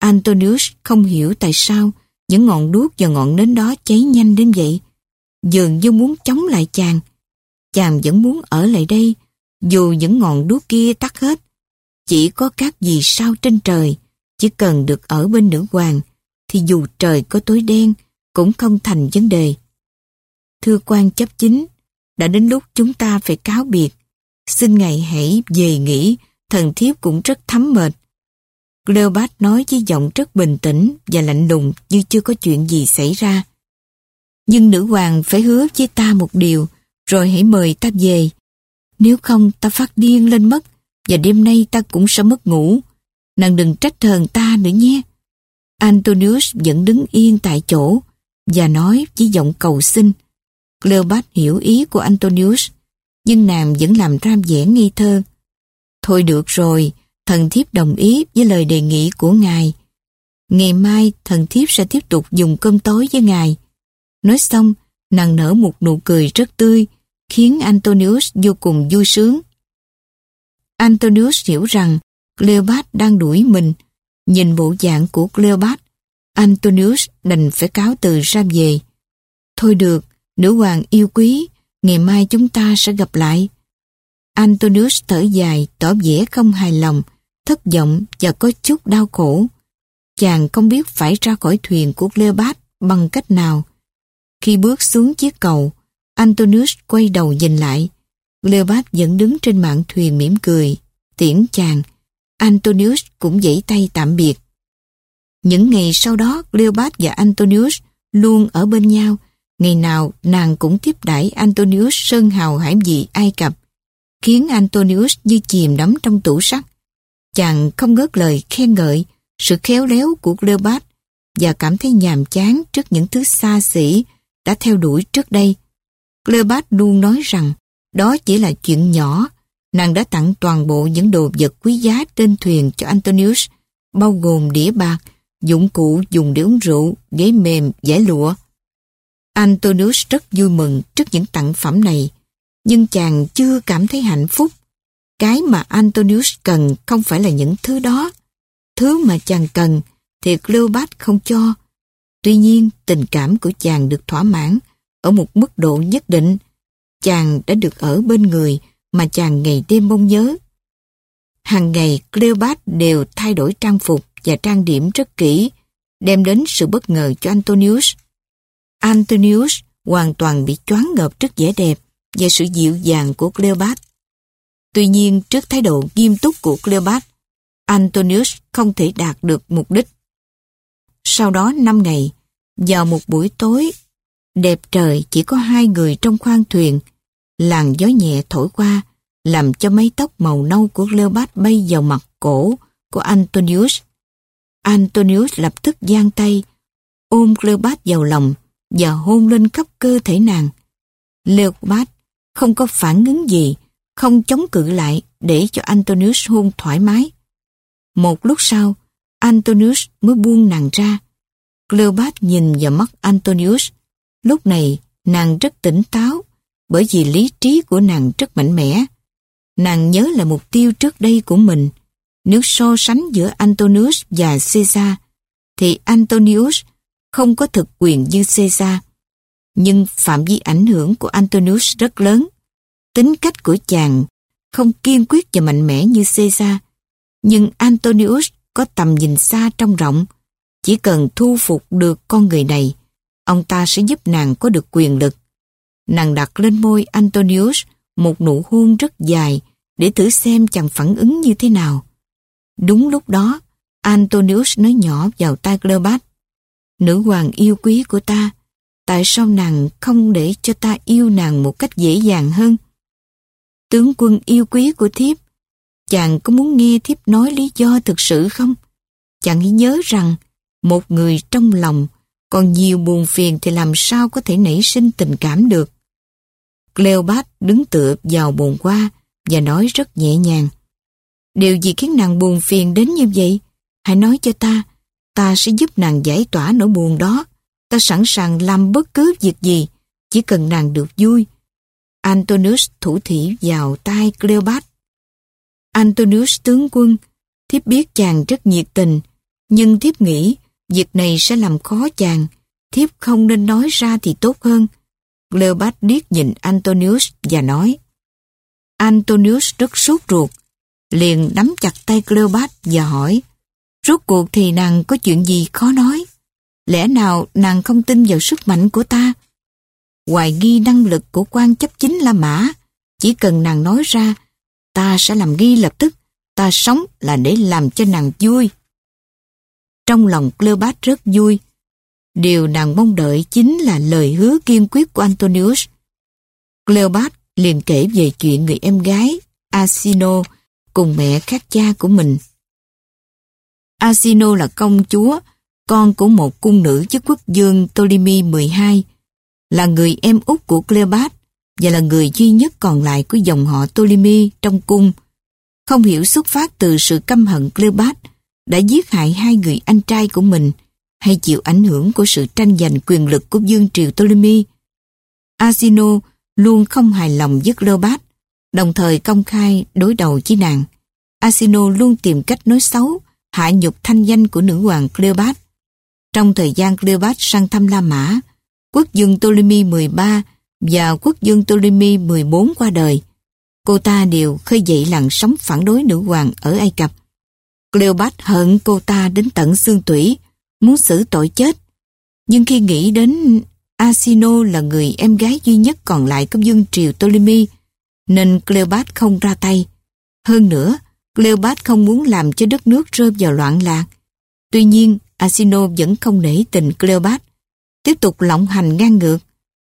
Antonius không hiểu tại sao những ngọn đuốc và ngọn nến đó cháy nhanh đến vậy. Dường như muốn chống lại chàng. Chàng vẫn muốn ở lại đây, dù những ngọn đuốc kia tắt hết. Chỉ có các vì sao trên trời, chỉ cần được ở bên nữ hoàng, thì dù trời có tối đen, cũng không thành vấn đề. Thưa quan chấp chính, đã đến lúc chúng ta phải cáo biệt. Xin ngài hãy về nghỉ, thần thiếp cũng rất thấm mệt. Cleopat nói với giọng rất bình tĩnh và lạnh lùng như chưa có chuyện gì xảy ra. Nhưng nữ hoàng phải hứa với ta một điều, rồi hãy mời ta về. Nếu không ta phát điên lên mất, và đêm nay ta cũng sẽ mất ngủ. Nàng đừng trách thần ta nữa nhé. Antonius vẫn đứng yên tại chỗ và nói với giọng cầu xin. Cleopat hiểu ý của Antonius, nhưng nàng vẫn làm ram vẻ nghi thơ. Thôi được rồi, thần thiếp đồng ý với lời đề nghị của ngài. Ngày mai thần thiếp sẽ tiếp tục dùng cơm tối với ngài. Nói xong, nàng nở một nụ cười rất tươi, khiến Antonius vô cùng vui sướng. Antonius hiểu rằng Cleopat đang đuổi mình. Nhìn bộ dạng của Cleopat, Antonius đành phải cáo từ ra về. Thôi được, nữ hoàng yêu quý, ngày mai chúng ta sẽ gặp lại. Antonius thở dài, tỏ vẻ không hài lòng, thất vọng và có chút đau khổ. Chàng không biết phải ra khỏi thuyền của Cleopat bằng cách nào. Khi bước xuống chiếc cầu, Antonius quay đầu nhìn lại. Cleopat vẫn đứng trên mạn thuyền mỉm cười, tiễn chàng. Antonius cũng giãy tay tạm biệt. Những ngày sau đó, Cleopat và Antonius luôn ở bên nhau. Ngày nào nàng cũng tiếp đãi Antonius sơn hào hải vị Ai Cập, khiến Antonius như chìm đắm trong tủ sắt. Chàng không ngớt lời khen ngợi sự khéo léo của Cleopat và cảm thấy nhàm chán trước những thứ xa xỉ đã theo đuổi trước đây. Cleopat luôn nói rằng đó chỉ là chuyện nhỏ. Nàng đã tặng toàn bộ những đồ vật quý giá trên thuyền cho Antonius, bao gồm đĩa bạc, dụng cụ dùng để uống rượu, ghế mềm, giải lụa. Antonius rất vui mừng trước những tặng phẩm này, nhưng chàng chưa cảm thấy hạnh phúc. Cái mà Antonius cần không phải là những thứ đó. Thứ mà chàng cần thì Cleopat không cho. Tuy nhiên, tình cảm của chàng được thỏa mãn ở một mức độ nhất định. Chàng đã được ở bên người mà chàng ngày đêm mong nhớ. Hàng ngày Cleopat đều thay đổi trang phục và trang điểm rất kỹ, đem đến sự bất ngờ cho Antonius. Antonius hoàn toàn bị choáng ngợp trước vẻ đẹp và sự dịu dàng của Cleopat. Tuy nhiên, trước thái độ nghiêm túc của Cleopat, Antonius không thể đạt được mục đích. Sau đó 5 ngày, vào một buổi tối, đẹp trời chỉ có hai người trong khoang thuyền, làn gió nhẹ thổi qua, làm cho mái tóc màu nâu của Cleopat bay vào mặt cổ của Antonius. Antonius lập tức giang tay, ôm Cleopat vào lòng và hôn lên khắp cơ thể nàng. Cleopat không có phản ứng gì, không chống cự lại để cho Antonius hôn thoải mái. Một lúc sau, Antonius mới buông nàng ra. Cleopat nhìn vào mắt Antonius. Lúc này, nàng rất tỉnh táo, bởi vì lý trí của nàng rất mạnh mẽ. Nàng nhớ là mục tiêu trước đây của mình. Nếu so sánh giữa Antonius và Caesar, thì Antonius không có thực quyền như Caesar. Nhưng phạm vi ảnh hưởng của Antonius rất lớn. Tính cách của chàng không kiên quyết và mạnh mẽ như Caesar. Nhưng Antonius có tầm nhìn xa trong rộng. Chỉ cần thu phục được con người này, ông ta sẽ giúp nàng có được quyền lực. Nàng đặt lên môi Antonius một nụ hôn rất dài để thử xem chàng phản ứng như thế nào. Đúng lúc đó, Antonius nói nhỏ vào tai Cleopat. Nữ hoàng yêu quý của ta, tại sao nàng không để cho ta yêu nàng một cách dễ dàng hơn? Tướng quân yêu quý của thiếp, chàng có muốn nghe thiếp nói lý do thực sự không? Chàng hãy nhớ rằng, một người trong lòng còn nhiều buồn phiền thì làm sao có thể nảy sinh tình cảm được. Cleopat đứng tựa vào bồn qua, và nói rất nhẹ nhàng. Điều gì khiến nàng buồn phiền đến như vậy? Hãy nói cho ta, ta sẽ giúp nàng giải tỏa nỗi buồn đó. Ta sẵn sàng làm bất cứ việc gì, chỉ cần nàng được vui. Antonius thủ thỉ vào tai Cleopat. Antonius tướng quân, thiếp biết chàng rất nhiệt tình, nhưng thiếp nghĩ việc này sẽ làm khó chàng. Thiếp không nên nói ra thì tốt hơn. Cleopat điếc nhìn Antonius và nói Antonius rất sốt ruột, liền nắm chặt tay Cleopat và hỏi Rốt cuộc thì nàng có chuyện gì khó nói? Lẽ nào nàng không tin vào sức mạnh của ta? Hoài nghi năng lực của quan chấp chính La Mã. Chỉ cần nàng nói ra, ta sẽ làm nghi lập tức. Ta sống là để làm cho nàng vui. Trong lòng Cleopat rất vui. Điều nàng mong đợi chính là lời hứa kiên quyết của Antonius. Cleopat liền kể về chuyện người em gái Asino cùng mẹ khác cha của mình. Asino là công chúa, con của một cung nữ chức quốc dương Ptolemy 12, là người em út của Cleopat và là người duy nhất còn lại của dòng họ Ptolemy trong cung. Không hiểu xuất phát từ sự căm hận Cleopat đã giết hại hai người anh trai của mình hay chịu ảnh hưởng của sự tranh giành quyền lực của dương triều Ptolemy. Asino luôn không hài lòng với Cleopat, đồng thời công khai đối đầu với nàng. Asino luôn tìm cách nói xấu, hạ nhục thanh danh của nữ hoàng Cleopat. Trong thời gian Cleopat sang thăm La Mã, quốc dương Ptolemy 13 và quốc dương Ptolemy 14 qua đời, cô ta đều khơi dậy làn sóng phản đối nữ hoàng ở Ai Cập. Cleopat hận cô ta đến tận xương tủy, muốn xử tội chết. Nhưng khi nghĩ đến Asino là người em gái duy nhất còn lại của dương triều Ptolemy, nên Cleopat không ra tay. Hơn nữa, Cleopat không muốn làm cho đất nước rơi vào loạn lạc. Tuy nhiên, Asino vẫn không nể tình Cleopat, tiếp tục lộng hành ngang ngược.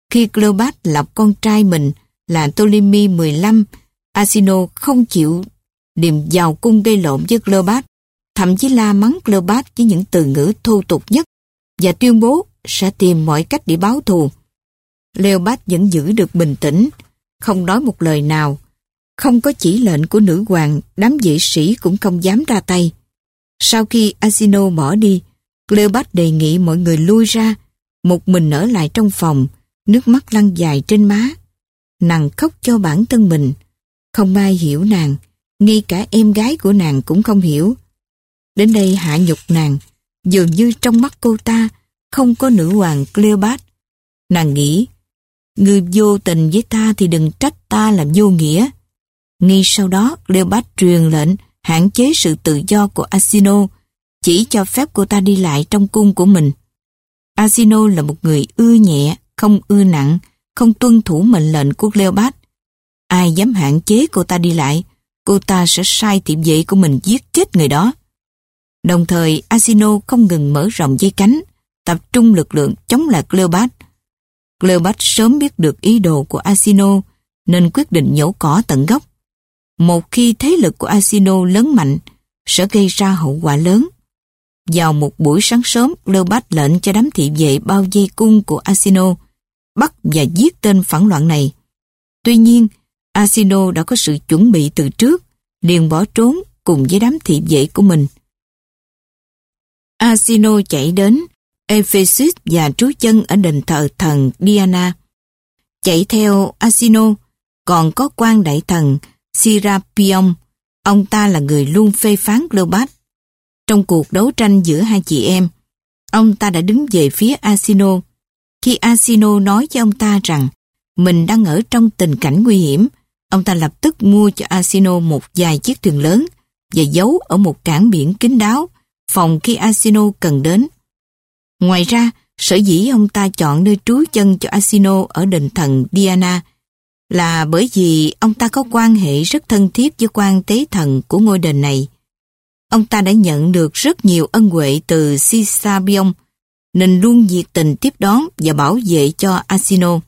Khi Cleopat lập con trai mình là Ptolemy 15, Asino không chịu điềm vào cung gây lộn với Cleopat, thậm chí la mắng Cleopat với những từ ngữ thô tục nhất và tuyên bố sẽ tìm mọi cách để báo thù. Cleopat vẫn giữ được bình tĩnh, không nói một lời nào. Không có chỉ lệnh của nữ hoàng, đám vệ sĩ cũng không dám ra tay. Sau khi Asino bỏ đi, Cleopat đề nghị mọi người lui ra, một mình ở lại trong phòng, nước mắt lăn dài trên má. Nàng khóc cho bản thân mình, không ai hiểu nàng, ngay cả em gái của nàng cũng không hiểu. Đến đây hạ nhục nàng, dường như trong mắt cô ta không có nữ hoàng Cleopat. Nàng nghĩ, người vô tình với ta thì đừng trách ta làm vô nghĩa. Ngay sau đó, Cleopat truyền lệnh hạn chế sự tự do của Asino, chỉ cho phép cô ta đi lại trong cung của mình. Asino là một người ưa nhẹ, không ưa nặng, không tuân thủ mệnh lệnh của Cleopat. Ai dám hạn chế cô ta đi lại, cô ta sẽ sai tiệm vệ của mình giết chết người đó. Đồng thời, Asino không ngừng mở rộng dây cánh, tập trung lực lượng chống lại Cleopat. Cleopat sớm biết được ý đồ của Asino nên quyết định nhổ cỏ tận gốc. Một khi thế lực của Asino lớn mạnh sẽ gây ra hậu quả lớn. Vào một buổi sáng sớm, Cleopat lệnh cho đám thị vệ bao dây cung của Asino bắt và giết tên phản loạn này. Tuy nhiên, Asino đã có sự chuẩn bị từ trước, liền bỏ trốn cùng với đám thị vệ của mình. Asino chạy đến Ephesus và trú chân ở đền thờ thần Diana. Chạy theo Asino, còn có quan đại thần Sirapion, ông ta là người luôn phê phán Cleopat. Trong cuộc đấu tranh giữa hai chị em, ông ta đã đứng về phía Asino. Khi Asino nói cho ông ta rằng mình đang ở trong tình cảnh nguy hiểm, ông ta lập tức mua cho Asino một vài chiếc thuyền lớn và giấu ở một cảng biển kín đáo, phòng khi Asino cần đến. Ngoài ra, sở dĩ ông ta chọn nơi trú chân cho Asino ở đền thần Diana là bởi vì ông ta có quan hệ rất thân thiết với quan tế thần của ngôi đền này. Ông ta đã nhận được rất nhiều ân huệ từ Sisabion nên luôn nhiệt tình tiếp đón và bảo vệ cho Asino.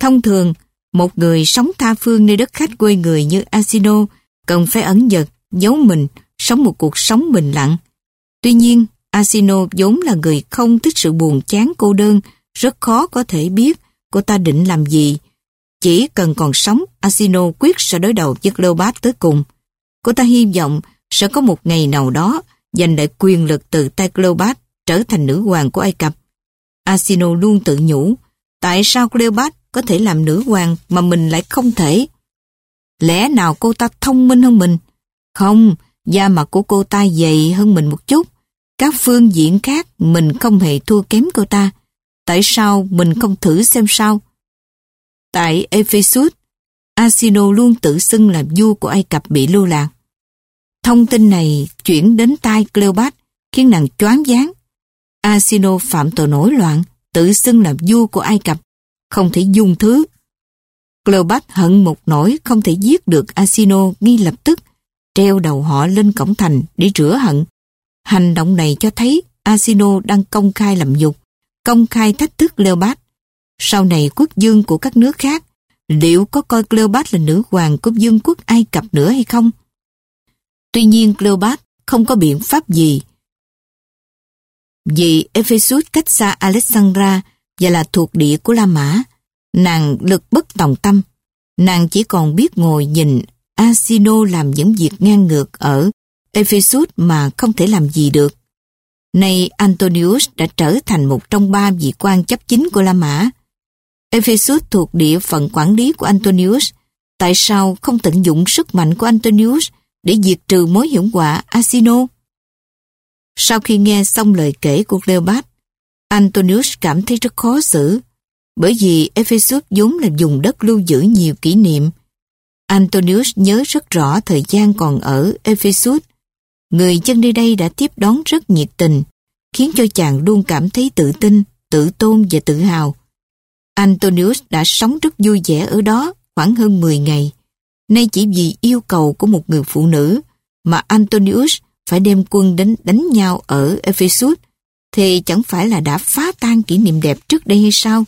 Thông thường, một người sống tha phương nơi đất khách quê người như Asino cần phải ẩn dật, giấu mình, sống một cuộc sống bình lặng. Tuy nhiên, Asino vốn là người không thích sự buồn chán cô đơn, rất khó có thể biết cô ta định làm gì. Chỉ cần còn sống, Asino quyết sẽ đối đầu với Cleopat tới cùng. Cô ta hy vọng sẽ có một ngày nào đó giành lại quyền lực từ tay Cleopat trở thành nữ hoàng của Ai Cập. Asino luôn tự nhủ, tại sao Cleopat có thể làm nữ hoàng mà mình lại không thể? Lẽ nào cô ta thông minh hơn mình? Không, da mặt của cô ta dày hơn mình một chút. Các phương diện khác mình không hề thua kém cô ta. Tại sao mình không thử xem sao? Tại Ephesus, Asino luôn tự xưng là vua của Ai Cập bị lưu lạc. Thông tin này chuyển đến tai Cleopat khiến nàng choáng váng. Asino phạm tội nổi loạn, tự xưng là vua của Ai Cập, không thể dung thứ. Cleopat hận một nỗi không thể giết được Asino ngay lập tức, treo đầu họ lên cổng thành để rửa hận. Hành động này cho thấy Asino đang công khai làm nhục, công khai thách thức Cleopat. Sau này quốc dương của các nước khác liệu có coi Cleopat là nữ hoàng của vương quốc Ai Cập nữa hay không? Tuy nhiên Cleopat không có biện pháp gì. Vì Ephesus cách xa Alexandra và là thuộc địa của La Mã, nàng lực bất tòng tâm. Nàng chỉ còn biết ngồi nhìn Asino làm những việc ngang ngược ở Ephesus mà không thể làm gì được. Nay Antonius đã trở thành một trong ba vị quan chấp chính của La Mã. Ephesus thuộc địa phận quản lý của Antonius. Tại sao không tận dụng sức mạnh của Antonius để diệt trừ mối hiểm họa Asino? Sau khi nghe xong lời kể của Cleopat, Antonius cảm thấy rất khó xử, bởi vì Ephesus vốn là dùng đất lưu giữ nhiều kỷ niệm. Antonius nhớ rất rõ thời gian còn ở Ephesus. Người dân nơi đây đã tiếp đón rất nhiệt tình, khiến cho chàng luôn cảm thấy tự tin, tự tôn và tự hào. Antonius đã sống rất vui vẻ ở đó khoảng hơn 10 ngày. Nay chỉ vì yêu cầu của một người phụ nữ mà Antonius phải đem quân đến đánh nhau ở Ephesus, thì chẳng phải là đã phá tan kỷ niệm đẹp trước đây hay sao?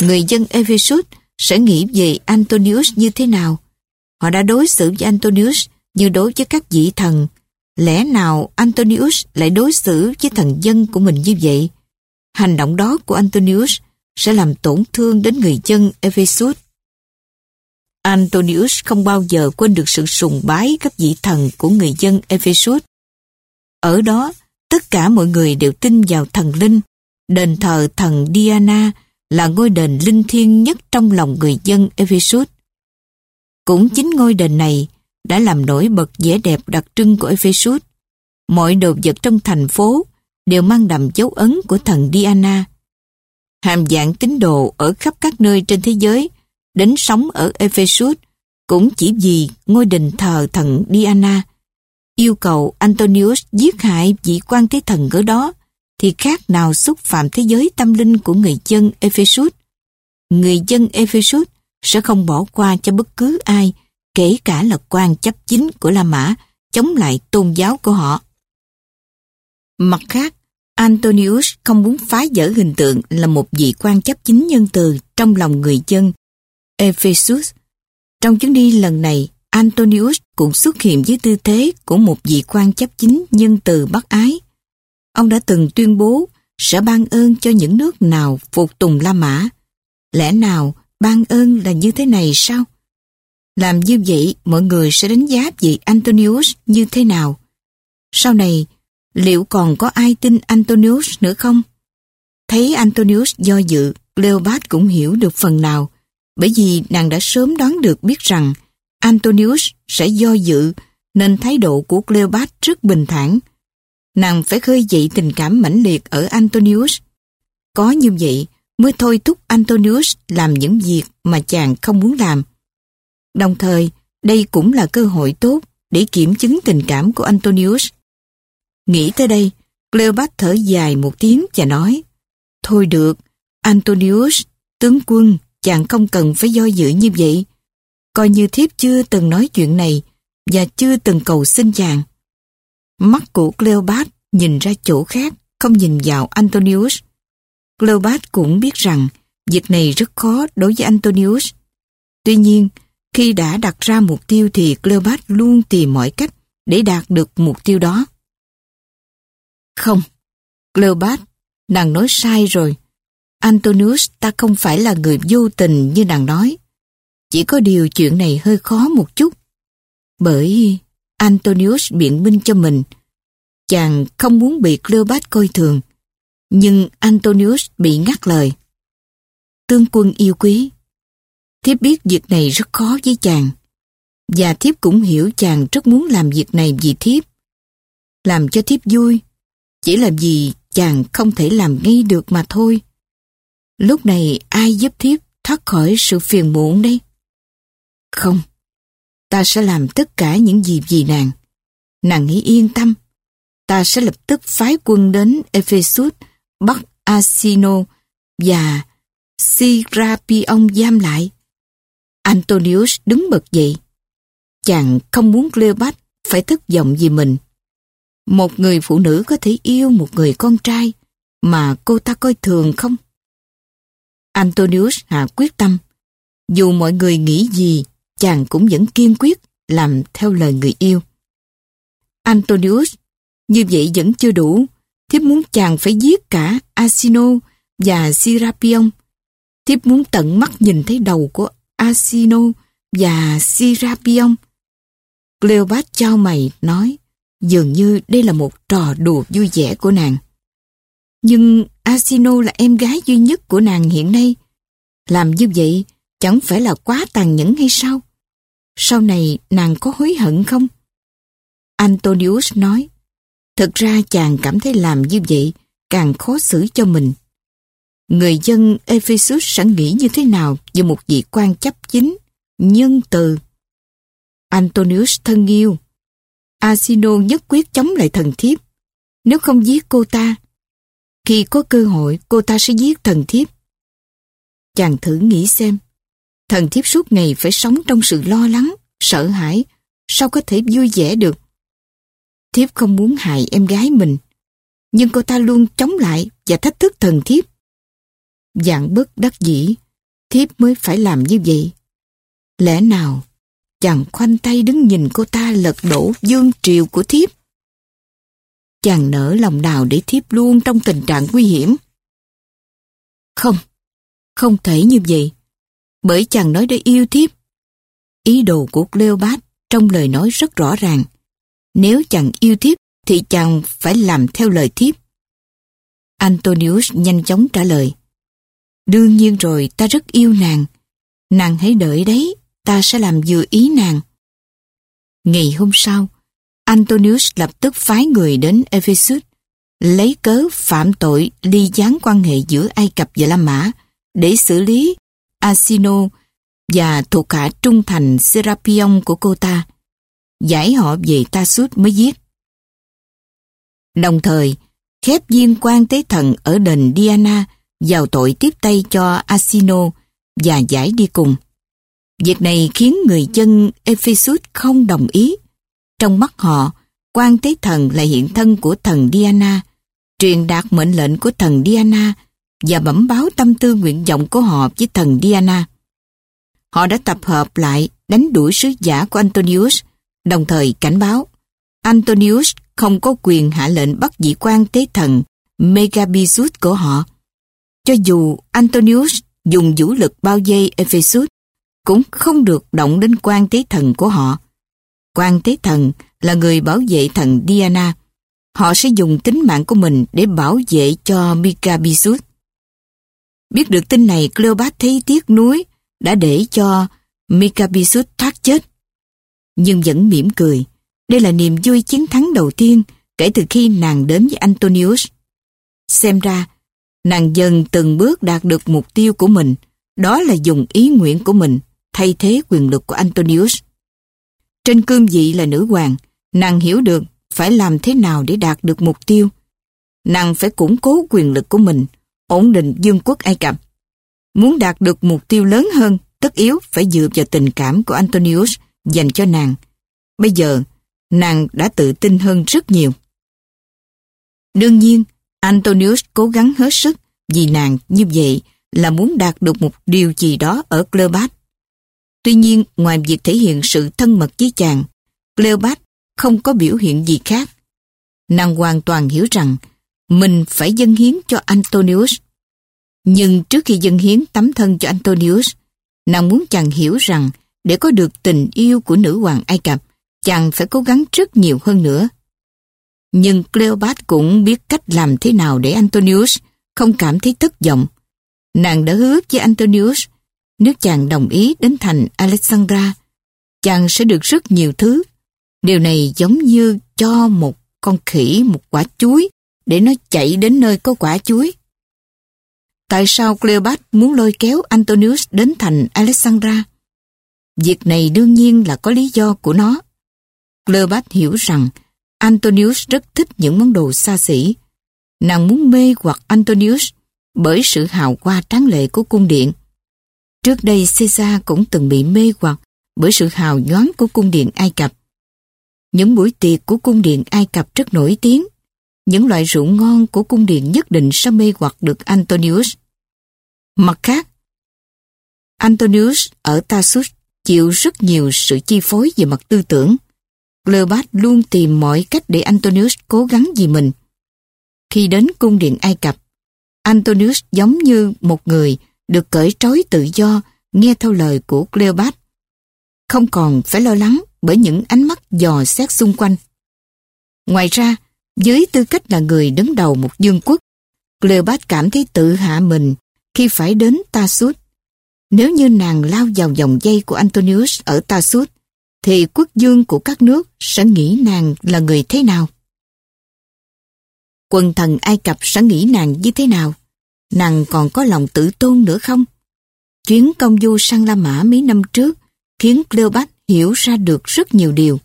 Người dân Ephesus sẽ nghĩ về Antonius như thế nào? Họ đã đối xử với Antonius như đối với các vị thần. Lẽ nào Antonius lại đối xử với thần dân của mình như vậy? Hành động đó của Antonius sẽ làm tổn thương đến người dân Ephesus. Antonius không bao giờ quên được sự sùng bái các vị thần của người dân Ephesus. Ở đó, tất cả mọi người đều tin vào thần linh. Đền thờ thần Diana là ngôi đền linh thiêng nhất trong lòng người dân Ephesus. Cũng chính ngôi đền này đã làm nổi bật vẻ đẹp đặc trưng của Ephesus. Mọi đồ vật trong thành phố đều mang đậm dấu ấn của thần Diana. Hàm dạng tín đồ ở khắp các nơi trên thế giới đến sống ở Ephesus cũng chỉ vì ngôi đình thờ thần Diana. Yêu cầu Antonius giết hại vị quan thế thần ở đó thì khác nào xúc phạm thế giới tâm linh của người dân Ephesus. Người dân Ephesus sẽ không bỏ qua cho bất cứ ai, kể cả là quan chấp chính của La Mã, chống lại tôn giáo của họ. Mặt khác, Antonius không muốn phá vỡ hình tượng là một vị quan chấp chính nhân từ trong lòng người dân Ephesus. Trong chuyến đi lần này, Antonius cũng xuất hiện với tư thế của một vị quan chấp chính nhân từ bác ái. Ông đã từng tuyên bố sẽ ban ơn cho những nước nào phục tùng La Mã. Lẽ nào ban ơn là như thế này sao? Làm như vậy mọi người sẽ đánh giá vị Antonius như thế nào? Sau này, liệu còn có ai tin Antonius nữa không? Thấy Antonius do dự, Cleopat cũng hiểu được phần nào, bởi vì nàng đã sớm đoán được biết rằng Antonius sẽ do dự nên thái độ của Cleopat rất bình thản. Nàng phải khơi dậy tình cảm mãnh liệt ở Antonius. Có như vậy mới thôi thúc Antonius làm những việc mà chàng không muốn làm. Đồng thời, đây cũng là cơ hội tốt để kiểm chứng tình cảm của Antonius. Nghĩ tới đây, Cleopat thở dài một tiếng và nói Thôi được, Antonius, tướng quân, chàng không cần phải do dự như vậy. Coi như thiếp chưa từng nói chuyện này và chưa từng cầu xin chàng. Mắt của Cleopat nhìn ra chỗ khác, không nhìn vào Antonius. Cleopat cũng biết rằng việc này rất khó đối với Antonius. Tuy nhiên, khi đã đặt ra mục tiêu thì Cleopat luôn tìm mọi cách để đạt được mục tiêu đó. Không, Cleopat, nàng nói sai rồi. Antonius ta không phải là người vô tình như nàng nói. Chỉ có điều chuyện này hơi khó một chút. Bởi Antonius biện minh cho mình, chàng không muốn bị Cleopat coi thường, nhưng Antonius bị ngắt lời. Tương quân yêu quý, thiếp biết việc này rất khó với chàng, và thiếp cũng hiểu chàng rất muốn làm việc này vì thiếp. Làm cho thiếp vui, chỉ là vì chàng không thể làm ngay được mà thôi. Lúc này ai giúp thiếp thoát khỏi sự phiền muộn đây? Không, ta sẽ làm tất cả những gì vì nàng. Nàng nghĩ yên tâm, ta sẽ lập tức phái quân đến Ephesus, bắt Asino và Sirapion giam lại. Antonius đứng bật dậy. Chàng không muốn Cleopat phải thất vọng vì mình. Một người phụ nữ có thể yêu một người con trai mà cô ta coi thường không? Antonius hạ quyết tâm. Dù mọi người nghĩ gì, chàng cũng vẫn kiên quyết làm theo lời người yêu. Antonius, như vậy vẫn chưa đủ. Thiếp muốn chàng phải giết cả Asino và Sirapion. Thiếp muốn tận mắt nhìn thấy đầu của Asino và Sirapion. Cleopat trao mày nói, dường như đây là một trò đùa vui vẻ của nàng. Nhưng Asino là em gái duy nhất của nàng hiện nay. Làm như vậy chẳng phải là quá tàn nhẫn hay sao? Sau này nàng có hối hận không? Antonius nói, thật ra chàng cảm thấy làm như vậy càng khó xử cho mình. Người dân Ephesus sẽ nghĩ như thế nào về một vị quan chấp chính, nhân từ? Antonius thân yêu, Asino nhất quyết chống lại thần thiếp. Nếu không giết cô ta, khi có cơ hội cô ta sẽ giết thần thiếp. Chàng thử nghĩ xem, thần thiếp suốt ngày phải sống trong sự lo lắng, sợ hãi, sao có thể vui vẻ được. Thiếp không muốn hại em gái mình, nhưng cô ta luôn chống lại và thách thức thần thiếp. Dạng bất đắc dĩ, thiếp mới phải làm như vậy. Lẽ nào chàng khoanh tay đứng nhìn cô ta lật đổ dương triều của thiếp? Chàng nở lòng nào để thiếp luôn trong tình trạng nguy hiểm? Không, không thể như vậy. Bởi chàng nói để yêu thiếp. Ý đồ của Cleopat trong lời nói rất rõ ràng. Nếu chàng yêu thiếp thì chàng phải làm theo lời thiếp. Antonius nhanh chóng trả lời. Đương nhiên rồi, ta rất yêu nàng. Nàng hãy đợi đấy, ta sẽ làm vừa ý nàng. Ngày hôm sau, Antonius lập tức phái người đến Ephesus, lấy cớ phạm tội ly gián quan hệ giữa Ai Cập và La Mã để xử lý Asino và thuộc hạ trung thành Serapion của cô ta. Giải họ về Tassus mới giết. Đồng thời, khép viên quan tế thần ở đền Diana vào tội tiếp tay cho Asino và giải đi cùng. Việc này khiến người dân Ephesus không đồng ý. Trong mắt họ, quan tế thần là hiện thân của thần Diana, truyền đạt mệnh lệnh của thần Diana và bẩm báo tâm tư nguyện vọng của họ với thần Diana. Họ đã tập hợp lại đánh đuổi sứ giả của Antonius, đồng thời cảnh báo Antonius không có quyền hạ lệnh bắt vị quan tế thần Megabisus của họ. Cho dù Antonius dùng vũ lực bao vây Ephesus, cũng không được động đến quan tế thần của họ. Quan tế thần là người bảo vệ thần Diana. Họ sẽ dùng tính mạng của mình để bảo vệ cho Mikabisus. Biết được tin này, Cleopat thấy tiếc nuối, đã để cho Mikabisus thoát chết. Nhưng vẫn mỉm cười. Đây là niềm vui chiến thắng đầu tiên kể từ khi nàng đến với Antonius. Xem ra, nàng dần từng bước đạt được mục tiêu của mình, đó là dùng ý nguyện của mình thay thế quyền lực của Antonius. Trên cương vị là nữ hoàng, nàng hiểu được phải làm thế nào để đạt được mục tiêu. Nàng phải củng cố quyền lực của mình, ổn định dương quốc Ai Cập. Muốn đạt được mục tiêu lớn hơn, tất yếu phải dựa vào tình cảm của Antonius dành cho nàng. Bây giờ, nàng đã tự tin hơn rất nhiều. Đương nhiên, Antonius cố gắng hết sức vì nàng như vậy là muốn đạt được một điều gì đó ở Cleopat. Tuy nhiên, ngoài việc thể hiện sự thân mật với chàng, Cleopat không có biểu hiện gì khác. Nàng hoàn toàn hiểu rằng mình phải dâng hiến cho Antonius. Nhưng trước khi dâng hiến tấm thân cho Antonius, Nàng muốn chàng hiểu rằng để có được tình yêu của nữ hoàng Ai Cập, chàng phải cố gắng rất nhiều hơn nữa. Nhưng Cleopat cũng biết cách làm thế nào để Antonius không cảm thấy thất vọng. Nàng đã hứa với Antonius, nếu chàng đồng ý đến thành Alexandra, chàng sẽ được rất nhiều thứ. Điều này giống như cho một con khỉ một quả chuối để nó chạy đến nơi có quả chuối. Tại sao Cleopat muốn lôi kéo Antonius đến thành Alexandra? Việc này đương nhiên là có lý do của nó. Cleopat hiểu rằng Antonius rất thích những món đồ xa xỉ. Nàng muốn mê hoặc Antonius bởi sự hào hoa tráng lệ của cung điện. Trước đây Caesar cũng từng bị mê hoặc bởi sự hào nhoáng của cung điện Ai Cập. Những buổi tiệc của cung điện Ai Cập rất nổi tiếng. Những loại rượu ngon của cung điện nhất định sẽ mê hoặc được Antonius. Mặt khác, Antonius ở Tarsus chịu rất nhiều sự chi phối về mặt tư tưởng. Cleopat luôn tìm mọi cách để Antonius cố gắng vì mình. Khi đến cung điện Ai Cập, Antonius giống như một người được cởi trói tự do nghe theo lời của Cleopat. Không còn phải lo lắng bởi những ánh mắt dò xét xung quanh. Ngoài ra, dưới tư cách là người đứng đầu một dương quốc, Cleopat cảm thấy tự hạ mình khi phải đến Tassus. Nếu như nàng lao vào dòng dây của Antonius ở Tassus, thì quốc dương của các nước sẽ nghĩ nàng là người thế nào? Quần thần Ai Cập sẽ nghĩ nàng như thế nào? Nàng còn có lòng tự tôn nữa không? Chuyến công du sang La Mã mấy năm trước khiến Cleopat hiểu ra được rất nhiều điều.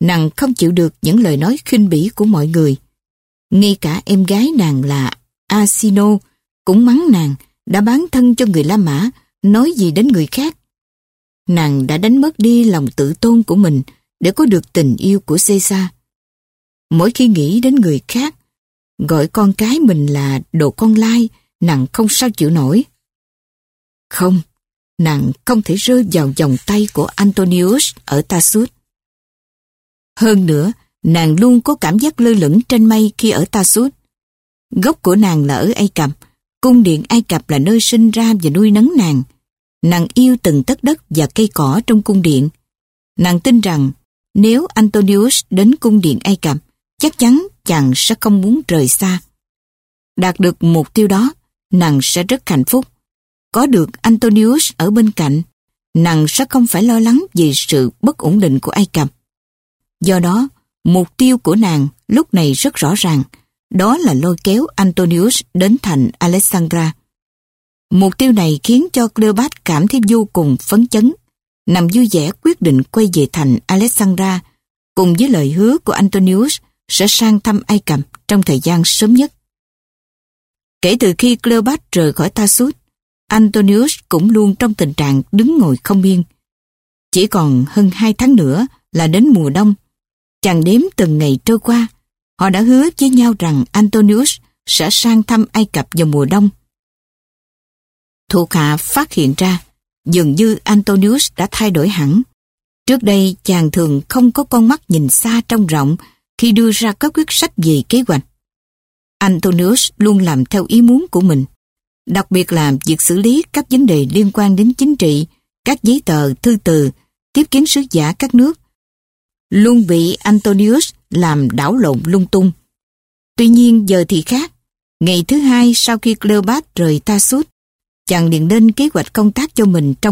Nàng không chịu được những lời nói khinh bỉ của mọi người. Ngay cả em gái nàng là Asino cũng mắng nàng đã bán thân cho người La Mã nói gì đến người khác. Nàng đã đánh mất đi lòng tự tôn của mình để có được tình yêu của Caesar. Mỗi khi nghĩ đến người khác, gọi con cái mình là đồ con lai, nàng không sao chịu nổi. Không, nàng không thể rơi vào vòng tay của Antonius ở Tarsus. Hơn nữa, nàng luôn có cảm giác lơ lửng trên mây khi ở Tarsus. Gốc của nàng là ở Ai Cập, cung điện Ai Cập là nơi sinh ra và nuôi nấng nàng. Nàng yêu từng tất đất và cây cỏ trong cung điện. Nàng tin rằng nếu Antonius đến cung điện Ai Cập, chắc chắn chàng sẽ không muốn rời xa. Đạt được mục tiêu đó, nàng sẽ rất hạnh phúc. Có được Antonius ở bên cạnh, nàng sẽ không phải lo lắng về sự bất ổn định của Ai Cập. Do đó, mục tiêu của nàng lúc này rất rõ ràng, đó là lôi kéo Antonius đến thành Alexandra. Mục tiêu này khiến cho Cleopat cảm thấy vô cùng phấn chấn, nằm vui vẻ quyết định quay về thành Alexandra cùng với lời hứa của Antonius sẽ sang thăm Ai Cập trong thời gian sớm nhất. Kể từ khi Cleopat rời khỏi Tassus, Antonius cũng luôn trong tình trạng đứng ngồi không yên. Chỉ còn hơn hai tháng nữa là đến mùa đông. Chàng đếm từng ngày trôi qua, họ đã hứa với nhau rằng Antonius sẽ sang thăm Ai Cập vào mùa đông. Thuộc hạ phát hiện ra, dường như Antonius đã thay đổi hẳn. Trước đây chàng thường không có con mắt nhìn xa trong rộng khi đưa ra các quyết sách về kế hoạch. Antonius luôn làm theo ý muốn của mình, đặc biệt là việc xử lý các vấn đề liên quan đến chính trị, các giấy tờ, thư từ, tiếp kiến sứ giả các nước. Luôn bị Antonius làm đảo lộn lung tung. Tuy nhiên giờ thì khác. Ngày thứ hai sau khi Cleopat rời Tassus, chàng liền lên kế hoạch công tác cho mình trong